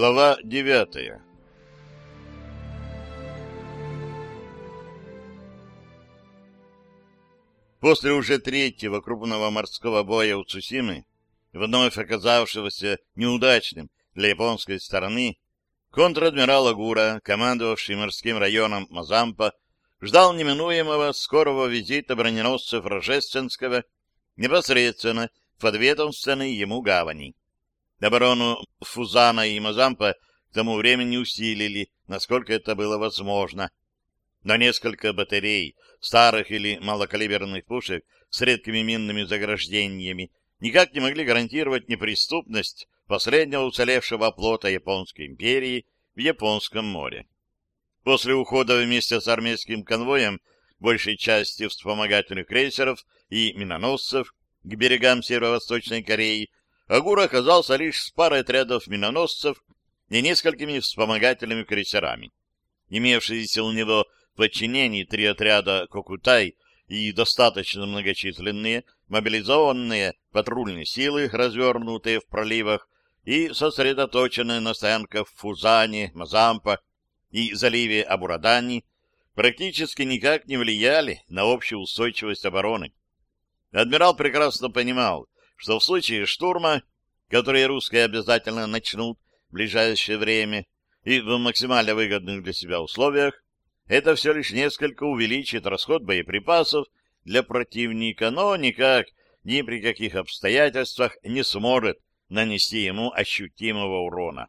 Глава девятая После уже третьего крупного морского боя у Цусимы, вновь оказавшегося неудачным для японской стороны, контр-адмирал Агура, командовавший морским районом Мазампа, ждал неминуемого скорого визита броненосцев Рожественского непосредственно в подведомственной ему гавани. Оборону Фузана и Мазампа к тому времени усилили, насколько это было возможно. Но несколько батарей, старых или малокалиберных пушек с редкими минными заграждениями никак не могли гарантировать неприступность последнего уцелевшего плота Японской империи в Японском море. После ухода вместе с армейским конвоем большей части вспомогательных крейсеров и миноносцев к берегам Северо-Восточной Кореи Агура оказался лишь с парой отрядов миноносцев и несколькими вспомогательными крейсерами. Имевшиеся у него в подчинении три отряда «Кокутай» и достаточно многочисленные мобилизованные патрульные силы, развернутые в проливах и сосредоточенные на стоянках в Фузане, Мазампа и заливе Абурадани, практически никак не влияли на общую устойчивость обороны. Адмирал прекрасно понимал, что в случае штурма, который русские обязательно начнут в ближайшее время и в максимально выгодных для себя условиях, это все лишь несколько увеличит расход боеприпасов для противника, но никак, ни при каких обстоятельствах не сможет нанести ему ощутимого урона.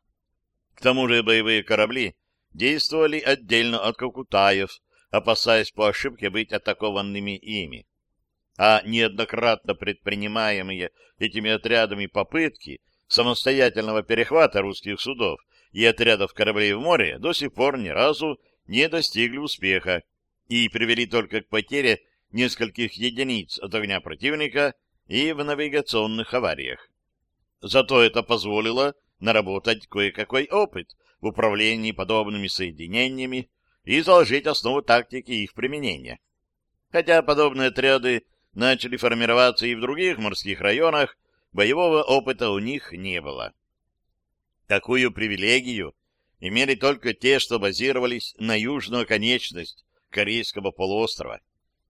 К тому же боевые корабли действовали отдельно от Кокутаев, опасаясь по ошибке быть атакованными ими а неоднократно предпринимаемые этими отрядами попытки самостоятельного перехвата русских судов и отрядов кораблей в море до сих пор ни разу не достигли успеха и привели только к потере нескольких единиц от огня противника и в навигационных авариях. Зато это позволило наработать кое-какой опыт в управлении подобными соединениями и заложить основу тактики их применения. Хотя подобные отряды начали формироваться и в других морских районах, боевого опыта у них не было. Такую привилегию имели только те, что базировались на южную конечность Корейского полуострова.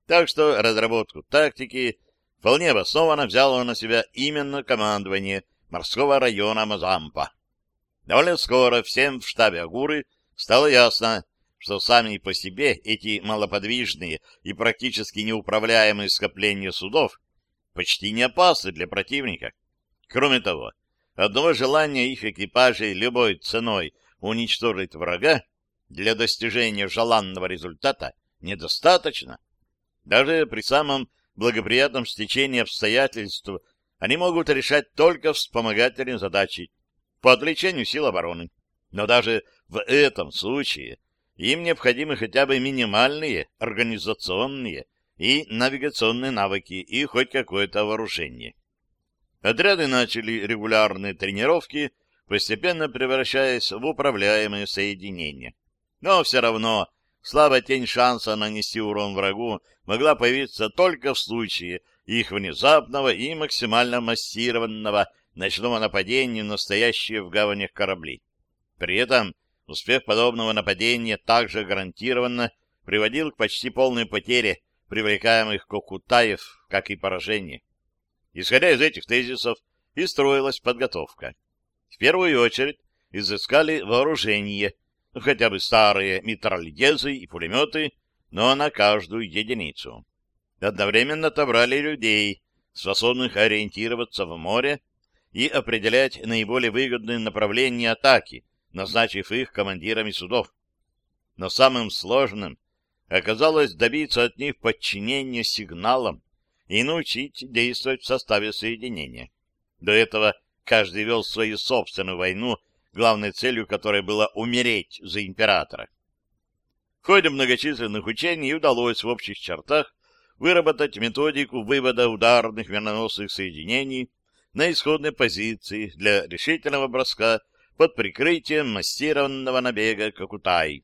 Так что разработку тактики вполне обоснованно взяло на себя именно командование морского района Мазампа. Довольно скоро всем в штабе Агуры стало ясно, что сами по себе эти малоподвижные и практически неуправляемые скопления судов почти не опасны для противника. Кроме того, одного желания их экипажей любой ценой уничтожить врага для достижения желанного результата недостаточно. Даже при самом благоприятном стечении обстоятельств они могут решать только вспомогательные задачи по отвлечению сил обороны. Но даже в этом случае им необходимы хотя бы минимальные организационные и навигационные навыки и хоть какое-то вооружение. Отряды начали регулярные тренировки, постепенно превращаясь в управляемые соединения. Но все равно слабая тень шанса нанести урон врагу могла появиться только в случае их внезапного и максимально массированного ночного нападения на стоящие в гаванях корабли. При этом Успех подобного нападения также гарантированно приводил к почти полной потере привлекаемых кокутаев, как и поражение. Исходя из этих тезисов и строилась подготовка. В первую очередь изыскали вооружение, ну, хотя бы старые митральдезы и пулеметы, но на каждую единицу. Одновременно отобрали людей, способных ориентироваться в море и определять наиболее выгодные направления атаки назначив их командирами судов. Но самым сложным оказалось добиться от них подчинения сигналам и научить действовать в составе соединения. До этого каждый вел свою собственную войну, главной целью которой было умереть за императора. В ходе многочисленных учений удалось в общих чертах выработать методику вывода ударных миноносных соединений на исходной позиции для решительного броска под прикрытием массированного набега Кокутай.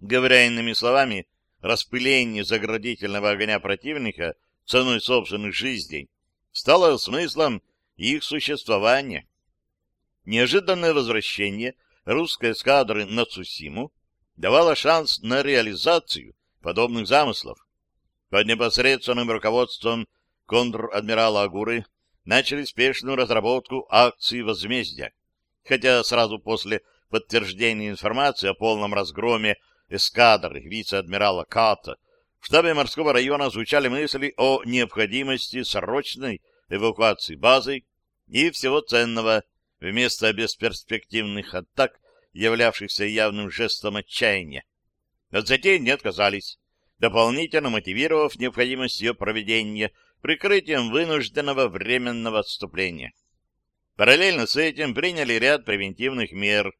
Говоря иными словами, распыление заградительного огня противника ценой собственных жизней стало смыслом их существования. неожиданное возвращение русской эскадры на Цусиму давало шанс на реализацию подобных замыслов. Под непосредственным руководством контр-адмирала Агуры начали спешную разработку акции возмездия, хотя сразу после подтверждения информации о полном разгроме эскадры вице-адмирала Ката в штабе морского района звучали мысли о необходимости срочной эвакуации базы и всего ценного вместо бесперспективных атак, являвшихся явным жестом отчаяния. От затеи не отказались, дополнительно мотивировав необходимость ее проведения прикрытием вынужденного временного отступления. Параллельно с этим приняли ряд превентивных мер,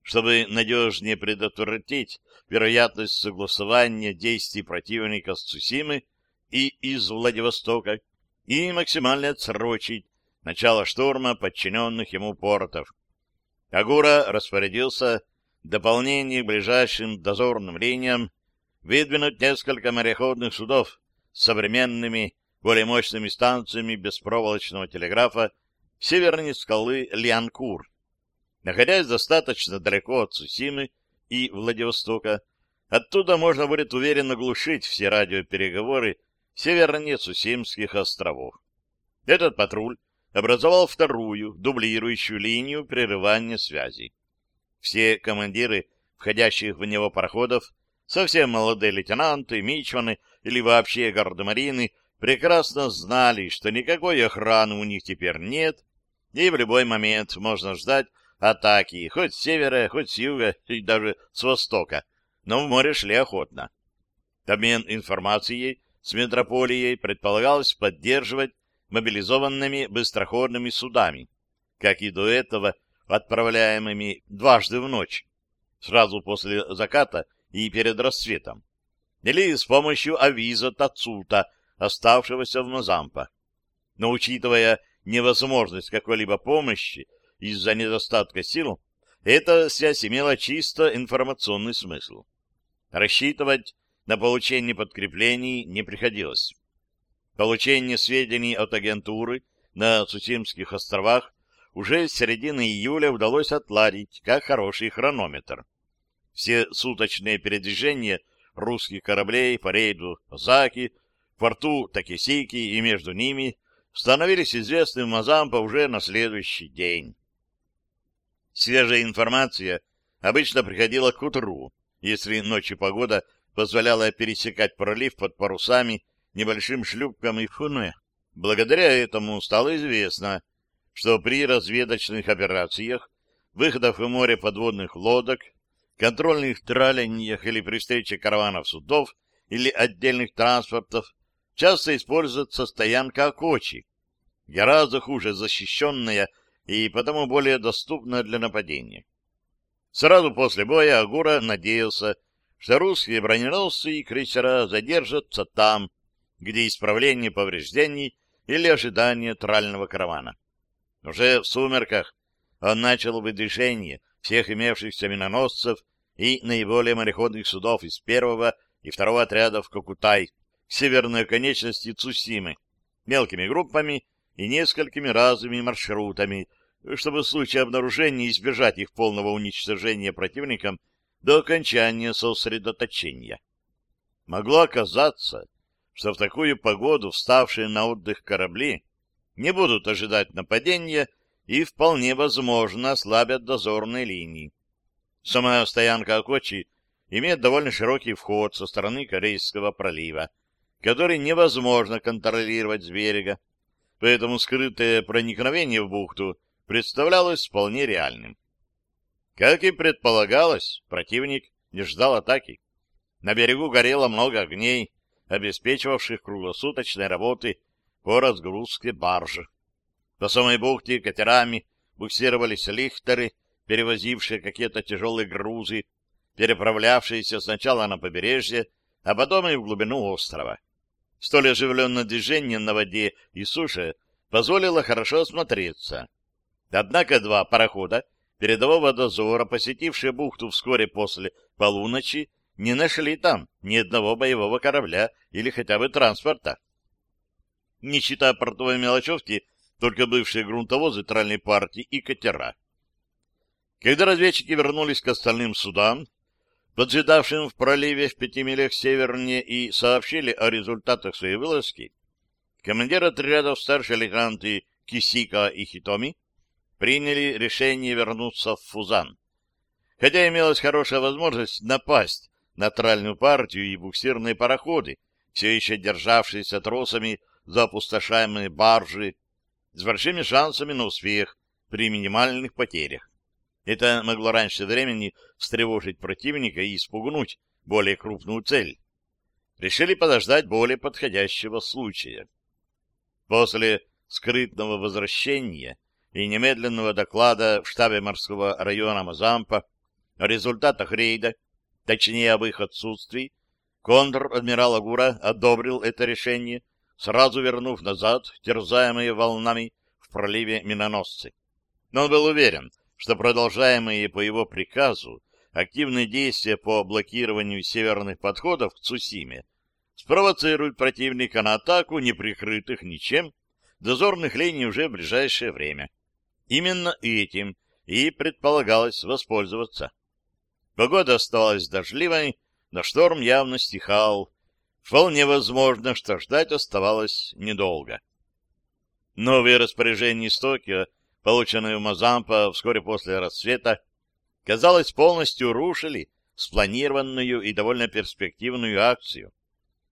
чтобы надежнее предотвратить вероятность согласования действий противника с Цусимы и из Владивостока и максимально отсрочить начало штурма подчиненных ему портов. Агура распорядился дополнение к ближайшим дозорным линиям выдвинуть несколько мореходных судов с современными, более мощными станциями беспроволочного телеграфа севернее скалы Лианкур. Находясь достаточно далеко от Цусимы и Владивостока, оттуда можно будет уверенно глушить все радиопереговоры севернее Цусимских островов. Этот патруль образовал вторую, дублирующую линию прерывания связи. Все командиры, входящих в него пароходов, совсем молодые лейтенанты, мичманы или вообще гардемарины, прекрасно знали, что никакой охраны у них теперь нет, и в любой момент можно ждать атаки хоть с севера, хоть с юга, и даже с востока, но в море шли охотно. Обмен информацией с метрополией предполагалось поддерживать мобилизованными быстроходными судами, как и до этого отправляемыми дважды в ночь, сразу после заката и перед рассветом, или с помощью авиза Тацута, оставшегося в Мазампа. Но учитывая невозможность какой-либо помощи из-за недостатка сил, эта связь имела чисто информационный смысл. Рассчитывать на получение подкреплений не приходилось. Получение сведений от агентуры на Цусимских островах уже с середины июля удалось отладить, как хороший хронометр. Все суточные передвижения русских кораблей по рейду Озаки, в порту Такисики и между ними становились известны Мазампа уже на следующий день. Свежая информация обычно приходила к утру, если ночью погода позволяла пересекать пролив под парусами небольшим шлюпкам и фуне. Благодаря этому стало известно, что при разведочных операциях, выходах в море подводных лодок, контрольных тралениях или при встрече караванов судов или отдельных транспортов часто используется стоянка Акочи, гораздо хуже защищенная и потому более доступная для нападения. Сразу после боя Агура надеялся, что русские броненосцы и крейсера задержатся там, где исправление повреждений или ожидание трального каравана. Уже в сумерках он начал выдвижение всех имевшихся миноносцев и наиболее мореходных судов из первого и второго отрядов Кокутай северной конечности Цусимы, мелкими группами и несколькими разными маршрутами, чтобы в случае обнаружения избежать их полного уничтожения противником до окончания сосредоточения. Могло оказаться, что в такую погоду вставшие на отдых корабли не будут ожидать нападения и вполне возможно ослабят дозорные линии. Сама стоянка Акочи имеет довольно широкий вход со стороны Корейского пролива, который невозможно контролировать с берега, поэтому скрытое проникновение в бухту представлялось вполне реальным. Как и предполагалось, противник не ждал атаки. На берегу горело много огней, обеспечивавших круглосуточной работы по разгрузке баржи. По самой бухте катерами буксировались лихтеры, перевозившие какие-то тяжелые грузы, переправлявшиеся сначала на побережье, а потом и в глубину острова. Столь оживленное движение на воде и суше позволило хорошо осмотреться. Однако два парохода передового дозора, посетившие бухту вскоре после полуночи, не нашли там ни одного боевого корабля или хотя бы транспорта. Не считая портовой мелочевки, только бывшие грунтовозы тральной партии и катера. Когда разведчики вернулись к остальным судам, поджидавшим в проливе в пяти милях севернее, и сообщили о результатах своей вылазки, командир отрядов старшие лейтенанты Кисика и Хитоми приняли решение вернуться в Фузан. Хотя имелась хорошая возможность напасть на тральную партию и буксирные пароходы, все еще державшиеся тросами за опустошаемые баржи, с большими шансами на успех при минимальных потерях. Это могло раньше времени встревожить противника и испугнуть более крупную цель. Решили подождать более подходящего случая. После скрытного возвращения и немедленного доклада в штабе морского района Мазампа о результатах рейда, точнее об их отсутствии, контр-адмирал Агура одобрил это решение, сразу вернув назад терзаемые волнами в проливе миноносцы. Но он был уверен, что продолжаемые по его приказу активные действия по блокированию северных подходов к Цусиме спровоцируют противника на атаку, не прикрытых ничем, дозорных линий уже в ближайшее время. Именно этим и предполагалось воспользоваться. Погода оставалась дождливой, но шторм явно стихал. Вполне возможно, что ждать оставалось недолго. Новые распоряжения из Токио, полученные в Мазампа вскоре после рассвета, казалось, полностью рушили спланированную и довольно перспективную акцию.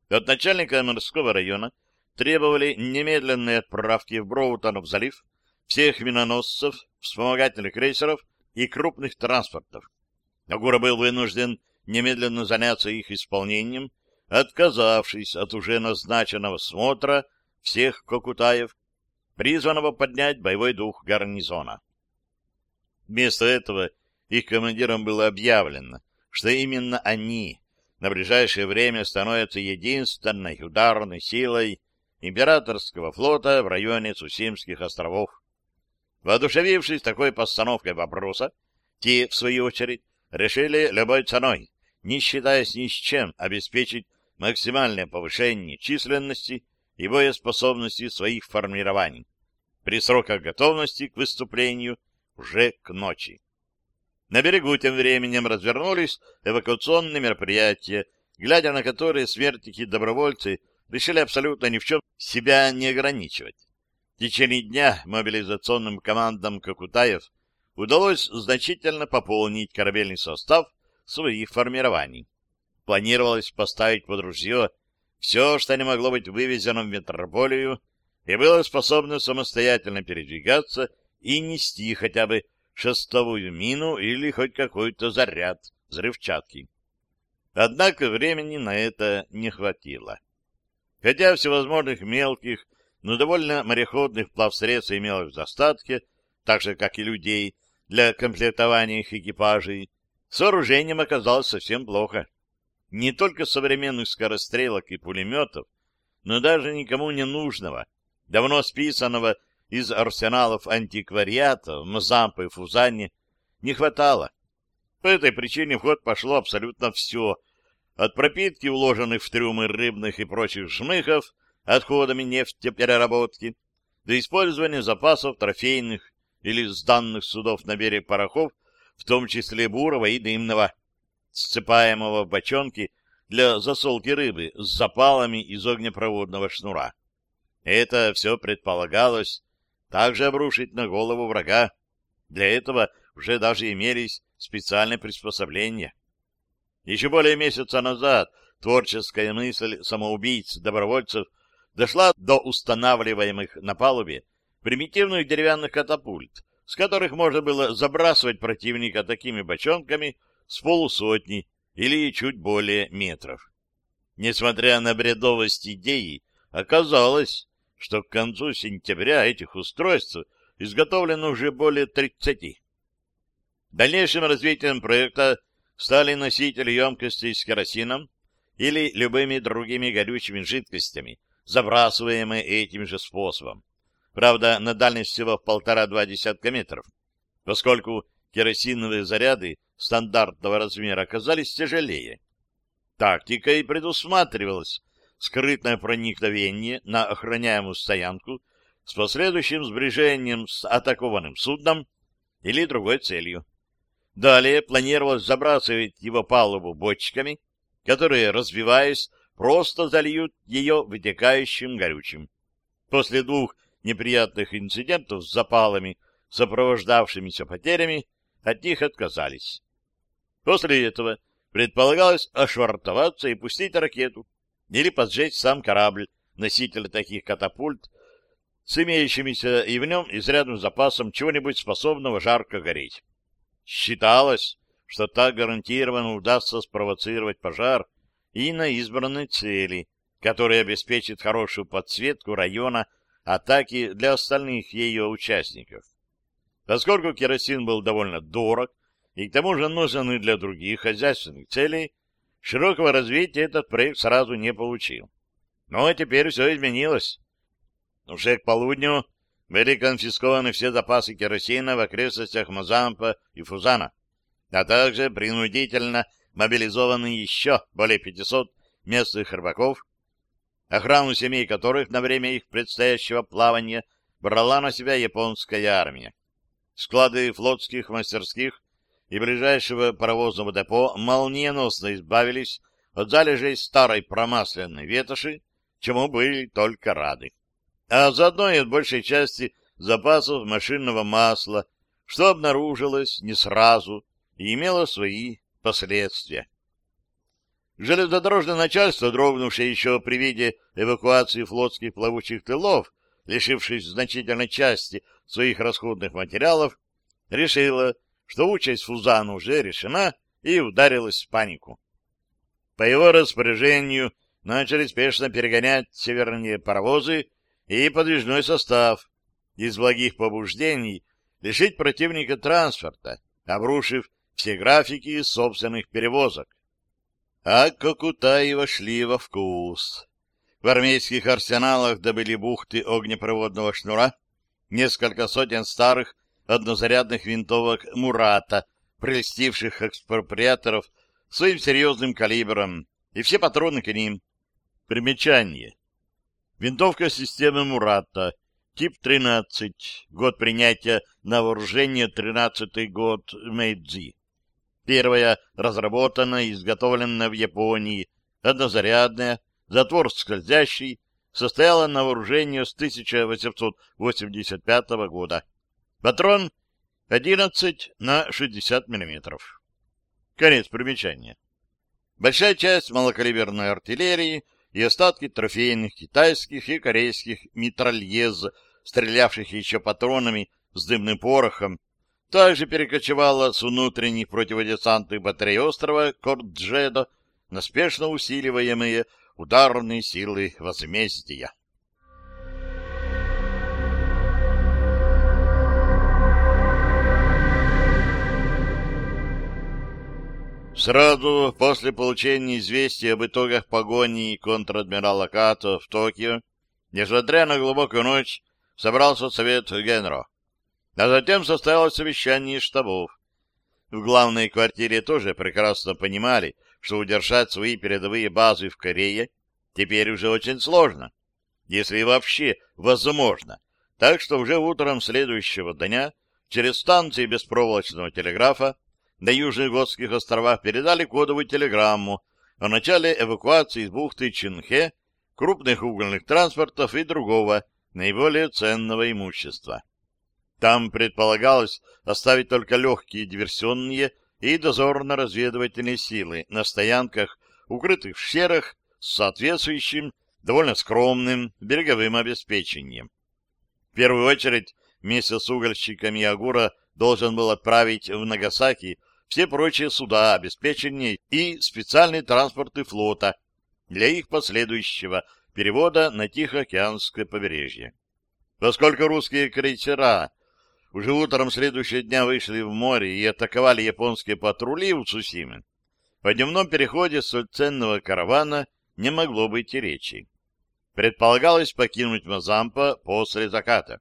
От начальника морского района требовали немедленной отправки в Броутонов залив всех миноносцев, вспомогательных крейсеров и крупных транспортов. Агура был вынужден немедленно заняться их исполнением, отказавшись от уже назначенного смотра всех кокутаев, призванного поднять боевой дух гарнизона. Вместо этого их командирам было объявлено, что именно они на ближайшее время становятся единственной ударной силой императорского флота в районе Цусимских островов. Воодушевившись такой постановкой вопроса, те, в свою очередь, решили любой ценой, не считаясь ни с чем, обеспечить максимальное повышение численности и боеспособности своих формирований при сроках готовности к выступлению уже к ночи. На берегу тем временем развернулись эвакуационные мероприятия, глядя на которые смертники-добровольцы решили абсолютно ни в чем себя не ограничивать. В течение дня мобилизационным командам Кокутаев удалось значительно пополнить корабельный состав своих формирований. Планировалось поставить под ружье все, что не могло быть вывезено в метрополию, и было способно самостоятельно передвигаться и нести хотя бы шестовую мину или хоть какой-то заряд взрывчатки. Однако времени на это не хватило. Хотя всевозможных мелких, но довольно мореходных плавсредств имелось в достатке, так же, как и людей, для комплектования их экипажей, с вооружением оказалось совсем плохо. Не только современных скорострелок и пулеметов, но даже никому не нужного, давно списанного из арсеналов антиквариата в Мзампе и Фузане не хватало. По этой причине в ход пошло абсолютно все, от пропитки, уложенных в трюмы рыбных и прочих жмыхов, отходами нефтепереработки, до использования запасов трофейных или с данных судов на берег парохов, в том числе бурого и дымного, сцепаемого в бочонки для засолки рыбы с запалами из огнепроводного шнура. Это все предполагалось также обрушить на голову врага. Для этого уже даже имелись специальные приспособления. Еще более месяца назад творческая мысль самоубийц-добровольцев дошла до устанавливаемых на палубе примитивных деревянных катапульт, с которых можно было забрасывать противника такими бочонками с полусотни или чуть более метров. Несмотря на бредовость идеи, оказалось, что к концу сентября этих устройств изготовлено уже более 30. Дальнейшим развитием проекта стали носители емкостей с керосином или любыми другими горючими жидкостями, забрасываемые этим же способом правда, на дальность всего в полтора-два десятка метров, поскольку керосиновые заряды стандартного размера оказались тяжелее. Тактикой предусматривалось скрытное проникновение на охраняемую стоянку с последующим сближением с атакованным судном или другой целью. Далее планировалось забрасывать его палубу бочками, которые, развиваясь, просто зальют ее вытекающим горючим. После двух неприятных инцидентов с запалами, сопровождавшимися потерями, от них отказались. После этого предполагалось ошвартоваться и пустить ракету или поджечь сам корабль, носитель таких катапульт, с имеющимися и в нем изрядным запасом чего-нибудь способного жарко гореть. Считалось, что так гарантированно удастся спровоцировать пожар и на избранной цели, который обеспечит хорошую подсветку района атаки для остальных ее участников. Поскольку керосин был довольно дорог и к тому же нужен и для других хозяйственных целей, широкого развития этот проект сразу не получил. Но теперь все изменилось. Уже к полудню были конфискованы все запасы керосина в окрестностях Мазампа и Фузана, а также принудительно мобилизованы еще более 500 местных рыбаков, охрану семей которых на время их предстоящего плавания брала на себя японская армия. Склады флотских мастерских и ближайшего паровозного депо молниеносно избавились от залежей старой промасленной ветоши, чему были только рады. А заодно и от большей части запасов машинного масла, что обнаружилось не сразу и имело свои последствия. Железнодорожное начальство, дрогнувшее еще при виде эвакуации флотских плавучих тылов, лишившись значительной части своих расходных материалов, решило, что участь Фузана уже решена, и ударилась в панику. По его распоряжению начали спешно перегонять северные паровозы и подвижной состав из благих побуждений лишить противника транспорта, обрушив все графики собственных перевозок. А Кокутаева шли во вкус. В армейских арсеналах добыли бухты огнепроводного шнура, несколько сотен старых однозарядных винтовок «Мурата», прелестивших экспроприаторов своим серьезным калибром, и все патроны к ним. Примечание. Винтовка системы «Мурата», тип 13, год принятия на вооружение 13-й год Мэйдзи. Первая разработана и изготовлена в Японии, однозарядная, затвор скользящий, состояла на вооружении с 1885 года. Патрон 11 на 60 мм. Конец примечания. Большая часть малокалиберной артиллерии и остатки трофейных китайских и корейских митральез, стрелявших еще патронами с дымным порохом, также перекочевала с внутренних противодесантных батарей острова Корджедо на спешно усиливаемые ударные силы возмездия. Сразу после получения известия об итогах погони контр-адмирала Като в Токио, несмотря на глубокую ночь, собрался совет Генро. А затем состоялось совещание штабов. В главной квартире тоже прекрасно понимали, что удержать свои передовые базы в Корее теперь уже очень сложно, если вообще возможно. Так что уже утром следующего дня через станции беспроволочного телеграфа на Южных Готских островах передали кодовую телеграмму о начале эвакуации из бухты Чинхе крупных угольных транспортов и другого, наиболее ценного имущества. Там предполагалось оставить только легкие диверсионные и дозорно-разведывательные силы на стоянках, укрытых в щерах, с соответствующим, довольно скромным береговым обеспечением. В первую очередь, вместе с угольщиками Агура должен был отправить в Нагасаки все прочие суда обеспечения и специальные транспорты флота для их последующего перевода на Тихоокеанское побережье. Поскольку русские крейсера уже утром следующего дня вышли в море и атаковали японские патрули у Цусимы, о дневном переходе столь ценного каравана не могло быть и речи. Предполагалось покинуть Мазампа после заката.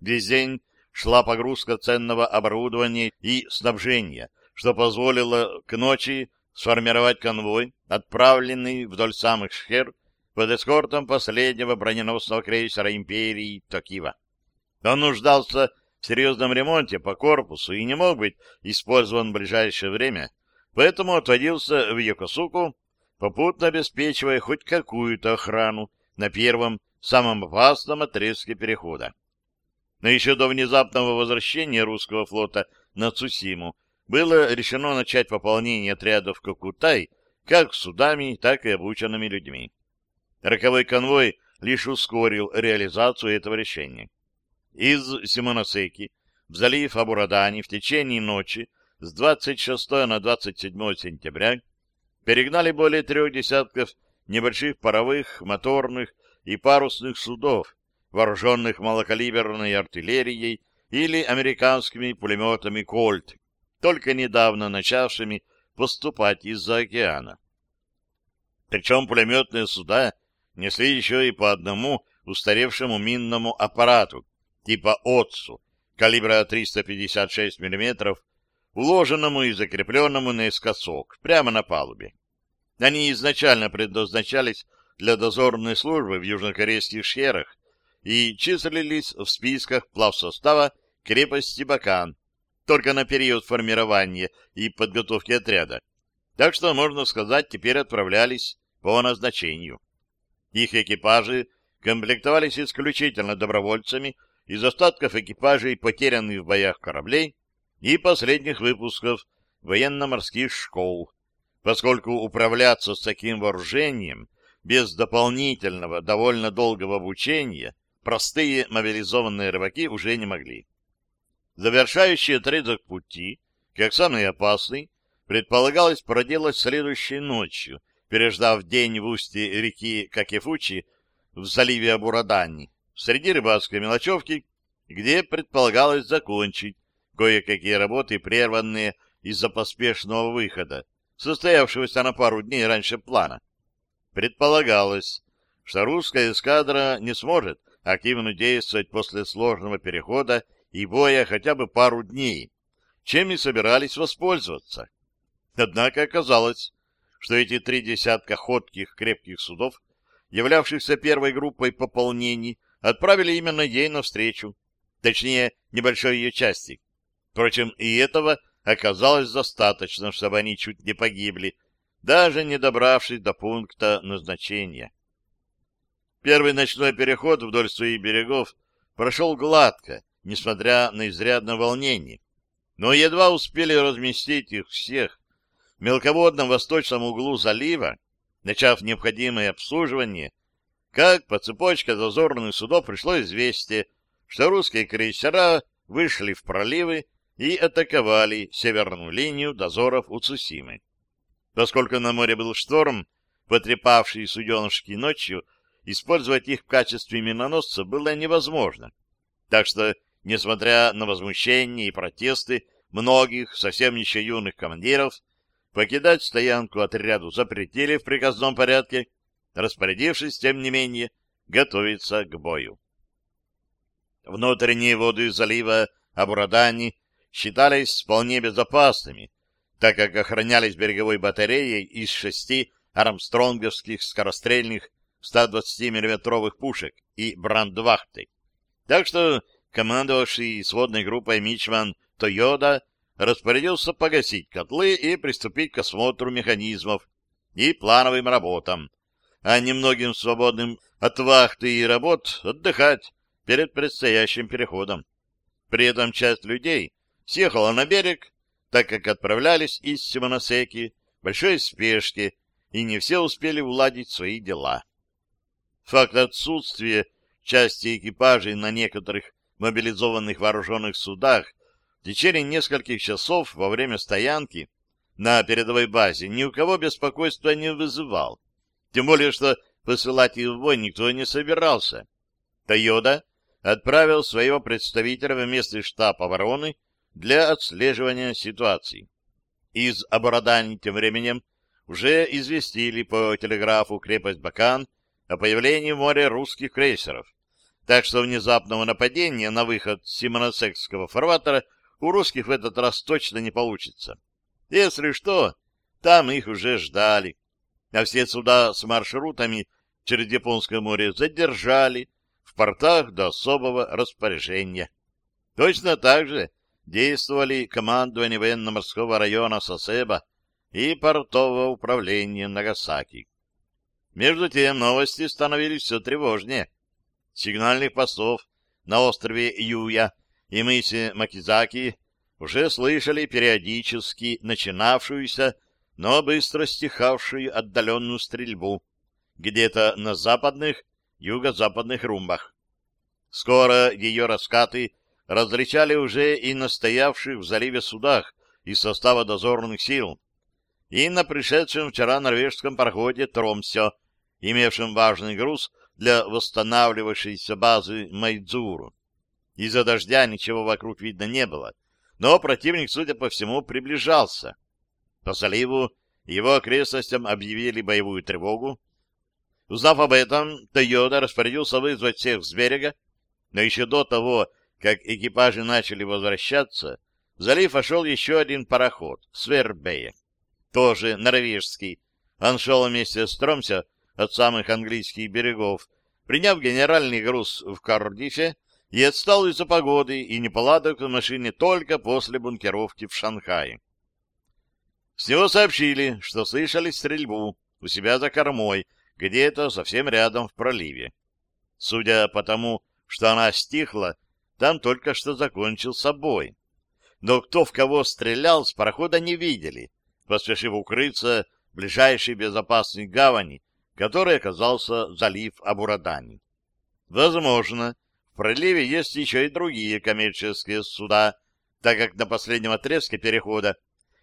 Весь день шла погрузка ценного оборудования и снабжения, что позволило к ночи сформировать конвой, отправленный вдоль самых шхер под эскортом последнего броненосного крейсера империи Токива. Он нуждался в серьезном ремонте по корпусу и не мог быть использован в ближайшее время, поэтому отводился в Йокосуку, попутно обеспечивая хоть какую-то охрану на первом, самом опасном отрезке перехода. Но еще до внезапного возвращения русского флота на Цусиму было решено начать пополнение отрядов Кокутай как судами, так и обученными людьми. Роковой конвой лишь ускорил реализацию этого решения. Из Симоносеки в залив Абурадани в течение ночи с 26 на 27 сентября перегнали более трех десятков небольших паровых, моторных и парусных судов, вооруженных малокалиберной артиллерией или американскими пулеметами «Кольт», только недавно начавшими поступать из-за океана. Причем пулеметные суда несли еще и по одному устаревшему минному аппарату типа «Отцу» калибра 356 мм, уложенному и закрепленному наискосок, прямо на палубе. Они изначально предназначались для дозорной службы в южнокорейских шхерах и числились в списках плавсостава крепости Бакан только на период формирования и подготовки отряда. Так что, можно сказать, теперь отправлялись по назначению. Их экипажи комплектовались исключительно добровольцами из остатков экипажей, потерянных в боях кораблей и последних выпусков военно-морских школ, поскольку управляться с таким вооружением без дополнительного, довольно долгого обучения простые мобилизованные рыбаки уже не могли. Завершающий отрезок пути, как самый опасный, предполагалось проделать следующей ночью, переждав день в устье реки Какефучи в заливе Абурадани, среди рыбацкой мелочевки, где предполагалось закончить кое-какие работы, прерванные из-за поспешного выхода, состоявшегося на пару дней раньше плана. Предполагалось, что русская эскадра не сможет активно действовать после сложного перехода и боя хотя бы пару дней, чем и собирались воспользоваться. Однако оказалось, что эти три десятка ходких крепких судов, являвшихся первой группой пополнений, отправили именно ей навстречу, точнее, небольшой ее части. Впрочем, и этого оказалось достаточно, чтобы они чуть не погибли, даже не добравшись до пункта назначения. Первый ночной переход вдоль своих берегов прошел гладко, несмотря на изрядное волнение, но едва успели разместить их всех в мелководном восточном углу залива, начав необходимое обслуживание, как по цепочке дозорных судов пришло известие, что русские крейсера вышли в проливы и атаковали северную линию дозоров у Цусимы. Поскольку на море был шторм, потрепавший суденышки ночью, использовать их в качестве миноносцев было невозможно. Так что, несмотря на возмущение и протесты многих совсем еще юных командиров, покидать стоянку отряду запретили в приказном порядке, распорядившись, тем не менее, готовиться к бою. Внутренние воды залива Абурадани считались вполне безопасными, так как охранялись береговой батареей из шести армстронговских скорострельных 120 миллиметровых пушек и брандвахты. Так что командовавший сводной группой Мичман Тойода распорядился погасить котлы и приступить к осмотру механизмов и плановым работам, а немногим свободным от вахты и работ отдыхать перед предстоящим переходом. При этом часть людей съехала на берег, так как отправлялись из Симоносеки в большой спешке, и не все успели уладить свои дела. Факт отсутствия части экипажей на некоторых мобилизованных вооруженных судах в течение нескольких часов во время стоянки на передовой базе ни у кого беспокойства не вызывал. Тем более, что посылать их в бой никто не собирался. Тойода отправил своего представителя в местный штаб обороны для отслеживания ситуации. Из Аборадани тем временем уже известили по телеграфу крепость Бакан о появлении в море русских крейсеров. Так что внезапного нападения на выход Симоносекского фарватера у русских в этот раз точно не получится. Если что, там их уже ждали а все суда с маршрутами через Японское море задержали в портах до особого распоряжения. Точно так же действовали командование военно-морского района Сосеба и портового управления Нагасаки. Между тем новости становились все тревожнее. Сигнальных постов на острове Юя и мысе Макизаки уже слышали периодически начинавшуюся, но быстро стихавшую отдаленную стрельбу где-то на западных, юго-западных румбах. Скоро ее раскаты различали уже и на стоявших в заливе судах из состава дозорных сил, и на пришедшем вчера норвежском пароходе «Тромсё», имевшем важный груз для восстанавливающейся базы Майдзуру. Из-за дождя ничего вокруг видно не было, но противник, судя по всему, приближался. По заливу его окрестностям объявили боевую тревогу. Узнав об этом, Тойода распорядился вызвать всех с берега, но еще до того, как экипажи начали возвращаться, в залив вошел еще один пароход — Свербея, тоже норвежский. Он шел вместе с Тромся от самых английских берегов, приняв генеральный груз в Кардифе и отстал из-за погоды и неполадок в машине только после бункеровки в Шанхае. С него сообщили, что слышали стрельбу у себя за кормой, где-то совсем рядом в проливе. Судя по тому, что она стихла, там только что закончился бой. Но кто в кого стрелял, с парохода не видели, поспешив укрыться в ближайшей безопасной гавани, которой оказался залив Абурадани. Возможно, в проливе есть еще и другие коммерческие суда, так как на последнем отрезке перехода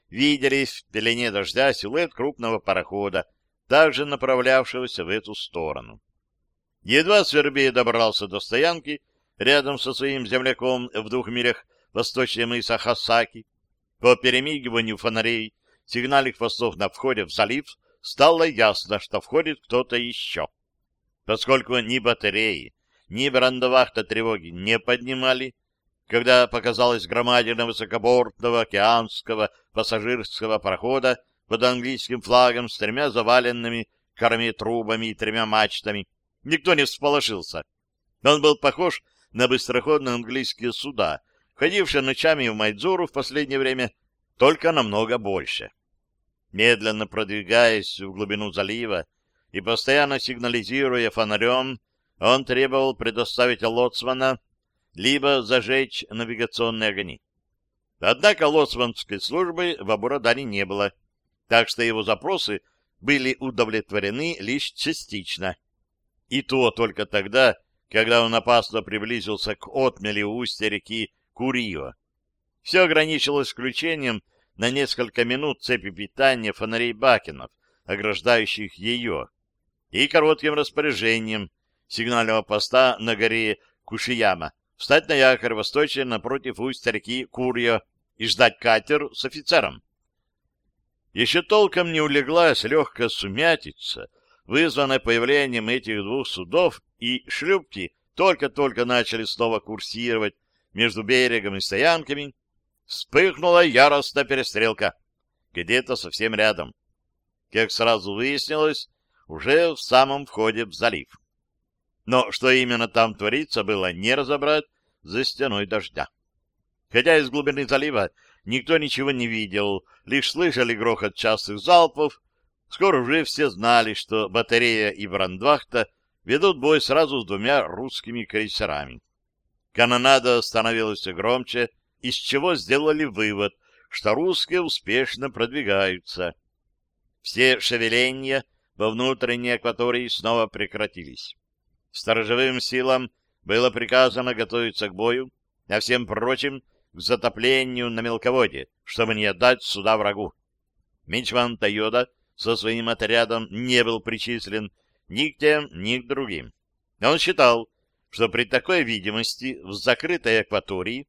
виделись в пелене дождя силуэт крупного парохода, также направлявшегося в эту сторону. Едва Свербей добрался до стоянки рядом со своим земляком в двух милях восточнее мыса Хасаки, по перемигиванию фонарей сигнальных постов на входе в залив стало ясно, что входит кто-то еще. Поскольку ни батареи, ни брандовахта тревоги не поднимали, когда показалась громадина высокобортного океанского пассажирского парохода под английским флагом с тремя заваленными корме трубами и тремя мачтами. Никто не всполошился. Он был похож на быстроходные английские суда, ходившие ночами в Майдзуру в последнее время, только намного больше. Медленно продвигаясь в глубину залива и постоянно сигнализируя фонарем, он требовал предоставить лоцмана либо зажечь навигационные огни. Однако лоцманской службы в Абурадане не было, так что его запросы были удовлетворены лишь частично. И то только тогда, когда он опасно приблизился к отмели устья реки Курио. Все ограничилось включением на несколько минут цепи питания фонарей Бакенов, ограждающих ее, и коротким распоряжением сигнального поста на горе Кушияма встать на якорь восточнее напротив устья реки Курьо и ждать катер с офицером. Еще толком не улеглась легкая сумятица, вызванная появлением этих двух судов, и шлюпки только-только начали снова курсировать между берегом и стоянками, вспыхнула яростная перестрелка где-то совсем рядом. Как сразу выяснилось, уже в самом входе в залив. Но что именно там творится, было не разобрать за стеной дождя. Хотя из глубины залива никто ничего не видел, лишь слышали грохот частых залпов, скоро уже все знали, что батарея и брандвахта ведут бой сразу с двумя русскими крейсерами. Канонада становилась громче, из чего сделали вывод, что русские успешно продвигаются. Все шевеления во внутренней акватории снова прекратились. Сторожевым силам было приказано готовиться к бою, а всем прочим — к затоплению на мелководье, чтобы не отдать суда врагу. Мичман Тойода со своим отрядом не был причислен ни к тем, ни к другим. Он считал, что при такой видимости в закрытой акватории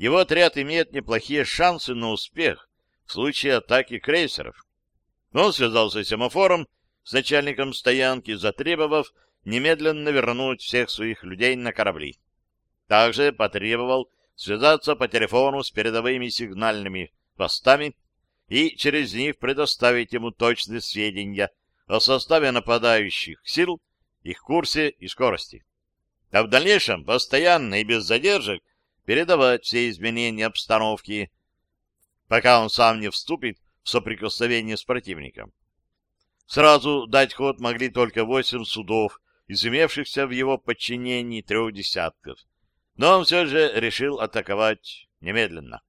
его отряд имеет неплохие шансы на успех в случае атаки крейсеров. Он связался с семафором, с начальником стоянки, затребовав немедленно вернуть всех своих людей на корабли. Также потребовал связаться по телефону с передовыми сигнальными постами и через них предоставить ему точные сведения о составе нападающих сил, их курсе и скорости. А в дальнейшем постоянно и без задержек передавать все изменения обстановки, пока он сам не вступит в соприкосновение с противником. Сразу дать ход могли только восемь судов из имевшихся в его подчинении трех десятков. Но он все же решил атаковать немедленно.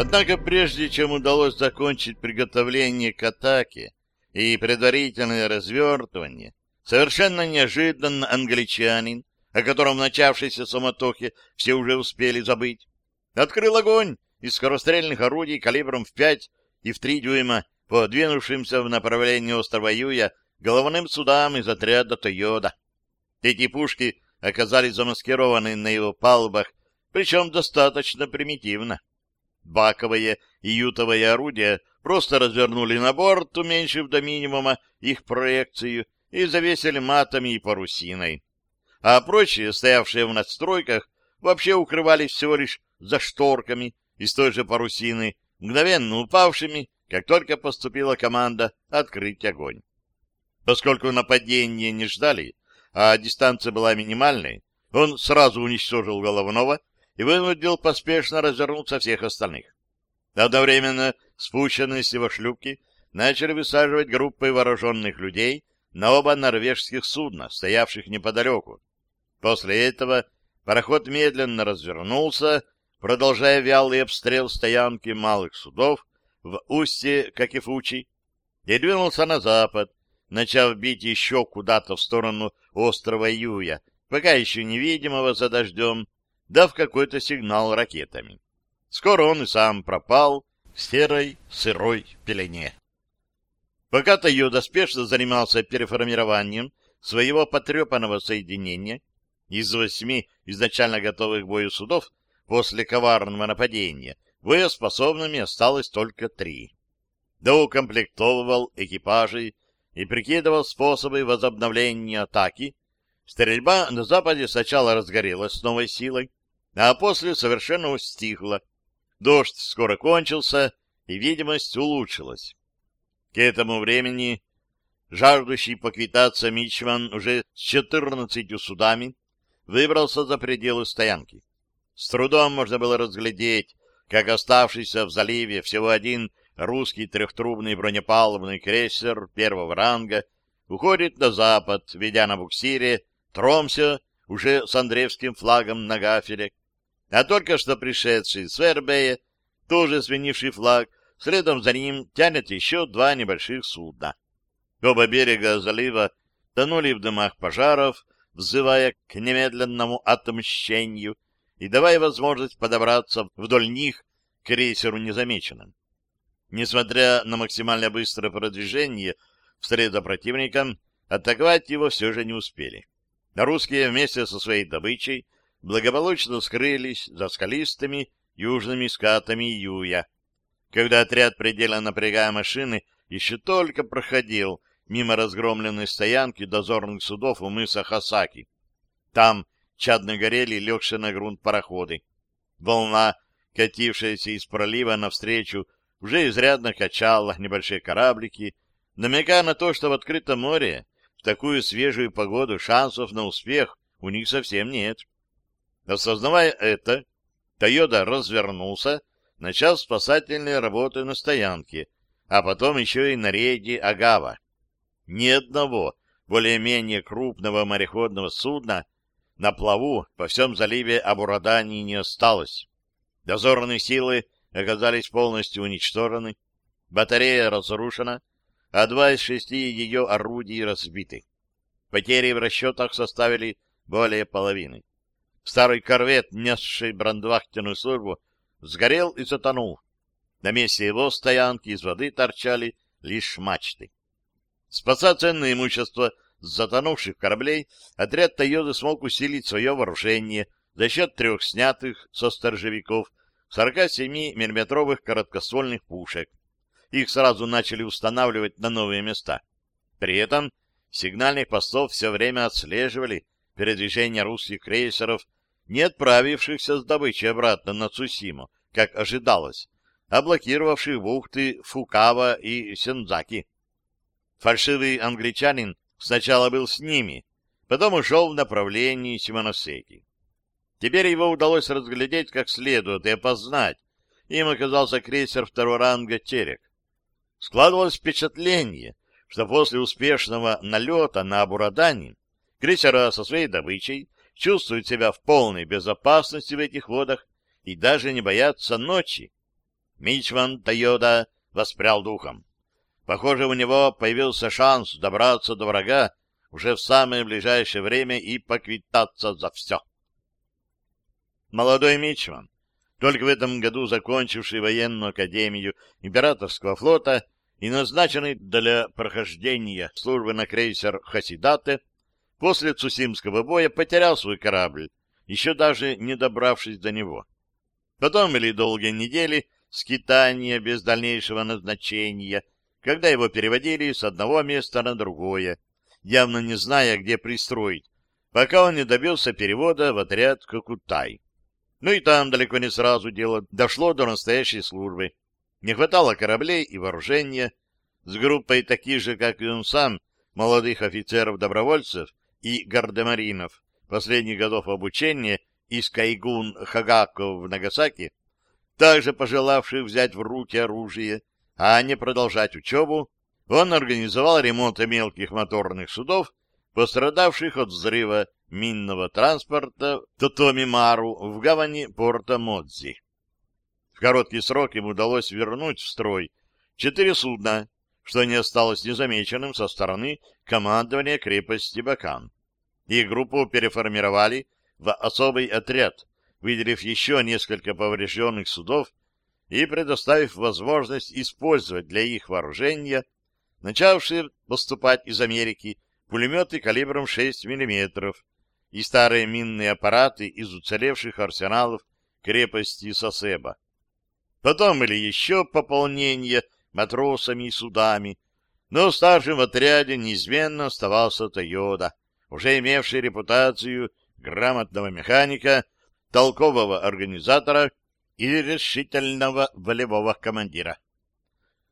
Однако прежде чем удалось закончить приготовление к атаке и предварительное развертывание, совершенно неожиданно англичанин, о котором в начавшейся суматохе все уже успели забыть, открыл огонь из скорострельных орудий калибром в 5 и в 3 дюйма по двинувшимся в направлении острова Юя головным судам из отряда Тойода. Эти пушки оказались замаскированы на его палубах, причем достаточно примитивно баковые и ютовые орудия просто развернули на борт, уменьшив до минимума их проекцию, и завесили матами и парусиной. А прочие, стоявшие в надстройках, вообще укрывались всего лишь за шторками из той же парусины, мгновенно упавшими, как только поступила команда открыть огонь. Поскольку нападения не ждали, а дистанция была минимальной, он сразу уничтожил головного и вынудил поспешно развернуться всех остальных. Одновременно спущенные с его шлюпки начали высаживать группы вооруженных людей на оба норвежских судна, стоявших неподалеку. После этого пароход медленно развернулся, продолжая вялый обстрел стоянки малых судов в устье Какифучи, и двинулся на запад, начав бить еще куда-то в сторону острова Юя, пока еще невидимого за дождем, дав какой-то сигнал ракетами. Скоро он и сам пропал в серой сырой пелене. Пока Тойода спешно занимался переформированием своего потрепанного соединения, из восьми изначально готовых к бою судов после коварного нападения боеспособными осталось только три. Доукомплектовывал экипажи и прикидывал способы возобновления атаки, стрельба на западе сначала разгорелась с новой силой, а после совершенно стихла. Дождь скоро кончился, и видимость улучшилась. К этому времени жаждущий поквитаться Мичман уже с четырнадцатью судами выбрался за пределы стоянки. С трудом можно было разглядеть, как оставшийся в заливе всего один русский трехтрубный бронепалубный крейсер первого ранга уходит на запад, ведя на буксире Тромсе уже с Андреевским флагом на гафеле, а только что пришедший с Вербея, тоже сменивший флаг, следом за ним тянет еще два небольших судна. Оба берега залива тонули в дымах пожаров, взывая к немедленному отмщению и давая возможность подобраться вдоль них к крейсеру незамеченным. Несмотря на максимально быстрое продвижение вслед за противником, атаковать его все же не успели. Русские вместе со своей добычей благополучно скрылись за скалистыми южными скатами Юя. Когда отряд, предельно напрягая машины, еще только проходил мимо разгромленной стоянки дозорных судов у мыса Хасаки. Там чадно горели легшие на грунт пароходы. Волна, катившаяся из пролива навстречу, уже изрядно качала небольшие кораблики, намекая на то, что в открытом море в такую свежую погоду шансов на успех у них совсем нет. Осознавая это, Тойода развернулся, начав спасательные работы на стоянке, а потом еще и на рейде Агава. Ни одного более-менее крупного мореходного судна на плаву по всем заливе Абурадании не осталось. Дозорные силы оказались полностью уничтожены, батарея разрушена, а два из шести ее орудий разбиты. Потери в расчетах составили более половины. Старый корвет, несший брандвахтенную службу, сгорел и затонул. На месте его стоянки из воды торчали лишь мачты. Спасая ценное имущество затонувших кораблей, отряд Тойоды смог усилить свое вооружение за счет трех снятых со сторожевиков 47 миллиметровых короткоствольных пушек. Их сразу начали устанавливать на новые места. При этом сигнальных постов все время отслеживали передвижение русских крейсеров не отправившихся с добычей обратно на Цусиму, как ожидалось, а блокировавших бухты Фукава и Сензаки. Фальшивый англичанин сначала был с ними, потом ушел в направлении Симоносеки. Теперь его удалось разглядеть как следует и опознать. Им оказался крейсер второго ранга «Терек». Складывалось впечатление, что после успешного налета на Абурадани крейсера со своей добычей чувствуют себя в полной безопасности в этих водах и даже не боятся ночи. Мичман Тойода воспрял духом. Похоже, у него появился шанс добраться до врага уже в самое ближайшее время и поквитаться за все. Молодой Мичман, только в этом году закончивший военную академию императорского флота и назначенный для прохождения службы на крейсер «Хасидате», после Цусимского боя потерял свой корабль, еще даже не добравшись до него. Потом были долгие недели скитания без дальнейшего назначения, когда его переводили с одного места на другое, явно не зная, где пристроить, пока он не добился перевода в отряд Кокутай. Ну и там далеко не сразу дело дошло до настоящей службы. Не хватало кораблей и вооружения. С группой таких же, как и он сам, молодых офицеров-добровольцев и гардемаринов последних годов обучения из Кайгун Хагако в Нагасаки, также пожелавших взять в руки оружие, а не продолжать учебу, он организовал ремонт мелких моторных судов, пострадавших от взрыва минного транспорта Тотоми-Мару в гавани порта Модзи. В короткий срок им удалось вернуть в строй четыре судна, что не осталось незамеченным со стороны командования крепости Бакан. Их группу переформировали в особый отряд, выделив еще несколько поврежденных судов и предоставив возможность использовать для их вооружения начавшие поступать из Америки пулеметы калибром 6 мм и старые минные аппараты из уцелевших арсеналов крепости Сосеба. Потом были еще пополнения матросами и судами, но старшим в отряде неизменно оставался Тойода, уже имевший репутацию грамотного механика, толкового организатора и решительного волевого командира.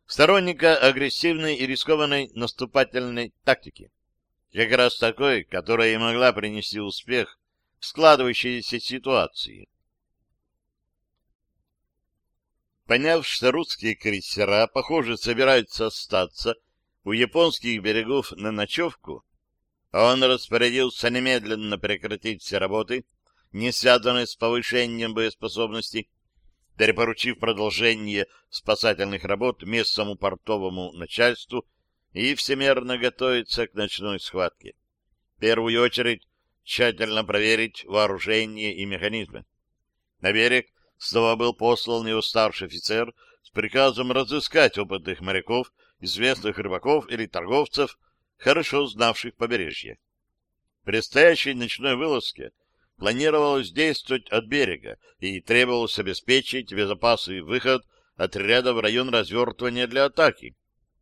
Сторонника агрессивной и рискованной наступательной тактики. Как раз такой, которая и могла принести успех в складывающейся ситуации. Поняв, что русские крейсера, похоже, собираются остаться у японских берегов на ночевку, он распорядился немедленно прекратить все работы, не связанные с повышением боеспособности, перепоручив продолжение спасательных работ местному портовому начальству и всемерно готовиться к ночной схватке. В первую очередь тщательно проверить вооружение и механизмы. На берег снова был послан его старший офицер с приказом разыскать опытных моряков, известных рыбаков или торговцев, хорошо знавших побережье. Предстоящей ночной вылазке планировалось действовать от берега и требовалось обеспечить безопасный выход отряда в район развертывания для атаки.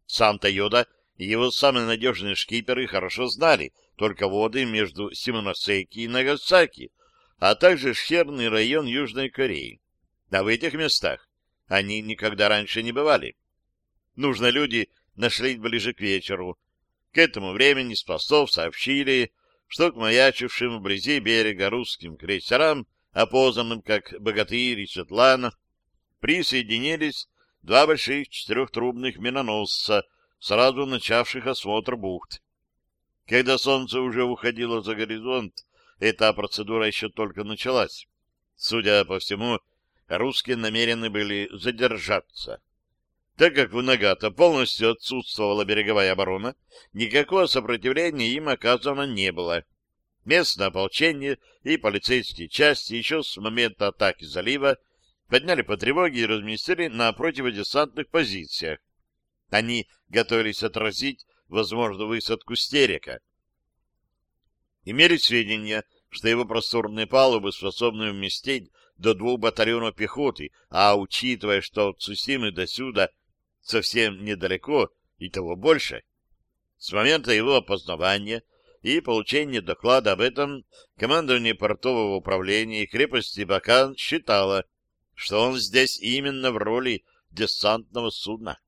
Сам Тойода и его самые надежные шкиперы хорошо знали только воды между Симоносеки и Нагасаки, а также шхерный район Южной Кореи. А в этих местах они никогда раньше не бывали. Нужно люди нашли ближе к вечеру. К этому времени с сообщили, что к маячившим вблизи берега русским крейсерам, опознанным как «Богатырь» и «Светлана», присоединились два больших четырехтрубных миноносца, сразу начавших осмотр бухт. Когда солнце уже уходило за горизонт, эта процедура еще только началась. Судя по всему, русские намерены были задержаться. Так как в Нагато полностью отсутствовала береговая оборона, никакого сопротивления им оказано не было. Местное ополчение и полицейские части еще с момента атаки залива подняли по тревоге и разместили на противодесантных позициях. Они готовились отразить возможную высадку стерека. Имели сведения, что его просторные палубы способны вместить до двух батальонов пехоты, а учитывая, что от Цусимы до сюда совсем недалеко и того больше, с момента его опознавания и получения доклада об этом командование портового управления и крепости Бакан считало, что он здесь именно в роли десантного судна.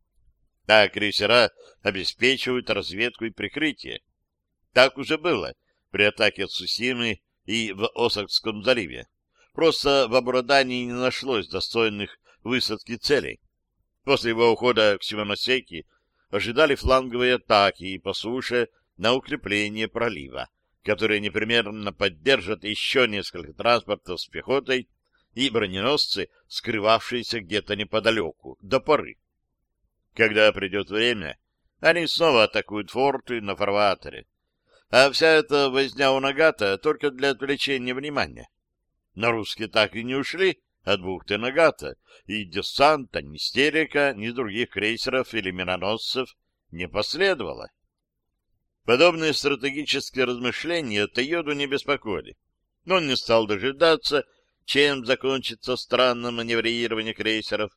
А крейсера обеспечивают разведку и прикрытие. Так уже было при атаке Цусимы и в Осакском заливе. Просто в Абурадании не нашлось достойных высадки целей. После его ухода к Симоносеки ожидали фланговые атаки и по суше на укрепление пролива, которые непременно поддержат еще несколько транспортов с пехотой и броненосцы, скрывавшиеся где-то неподалеку, до поры. Когда придет время, они снова атакуют форты на фарватере. А вся эта возня у Нагата только для отвлечения внимания. Но русские так и не ушли от бухты Нагата, и десанта ни Стерика, ни других крейсеров или миноносцев не последовало. Подобные стратегические размышления Тойоду не беспокоили. Но он не стал дожидаться, чем закончится странное маневрирование крейсеров,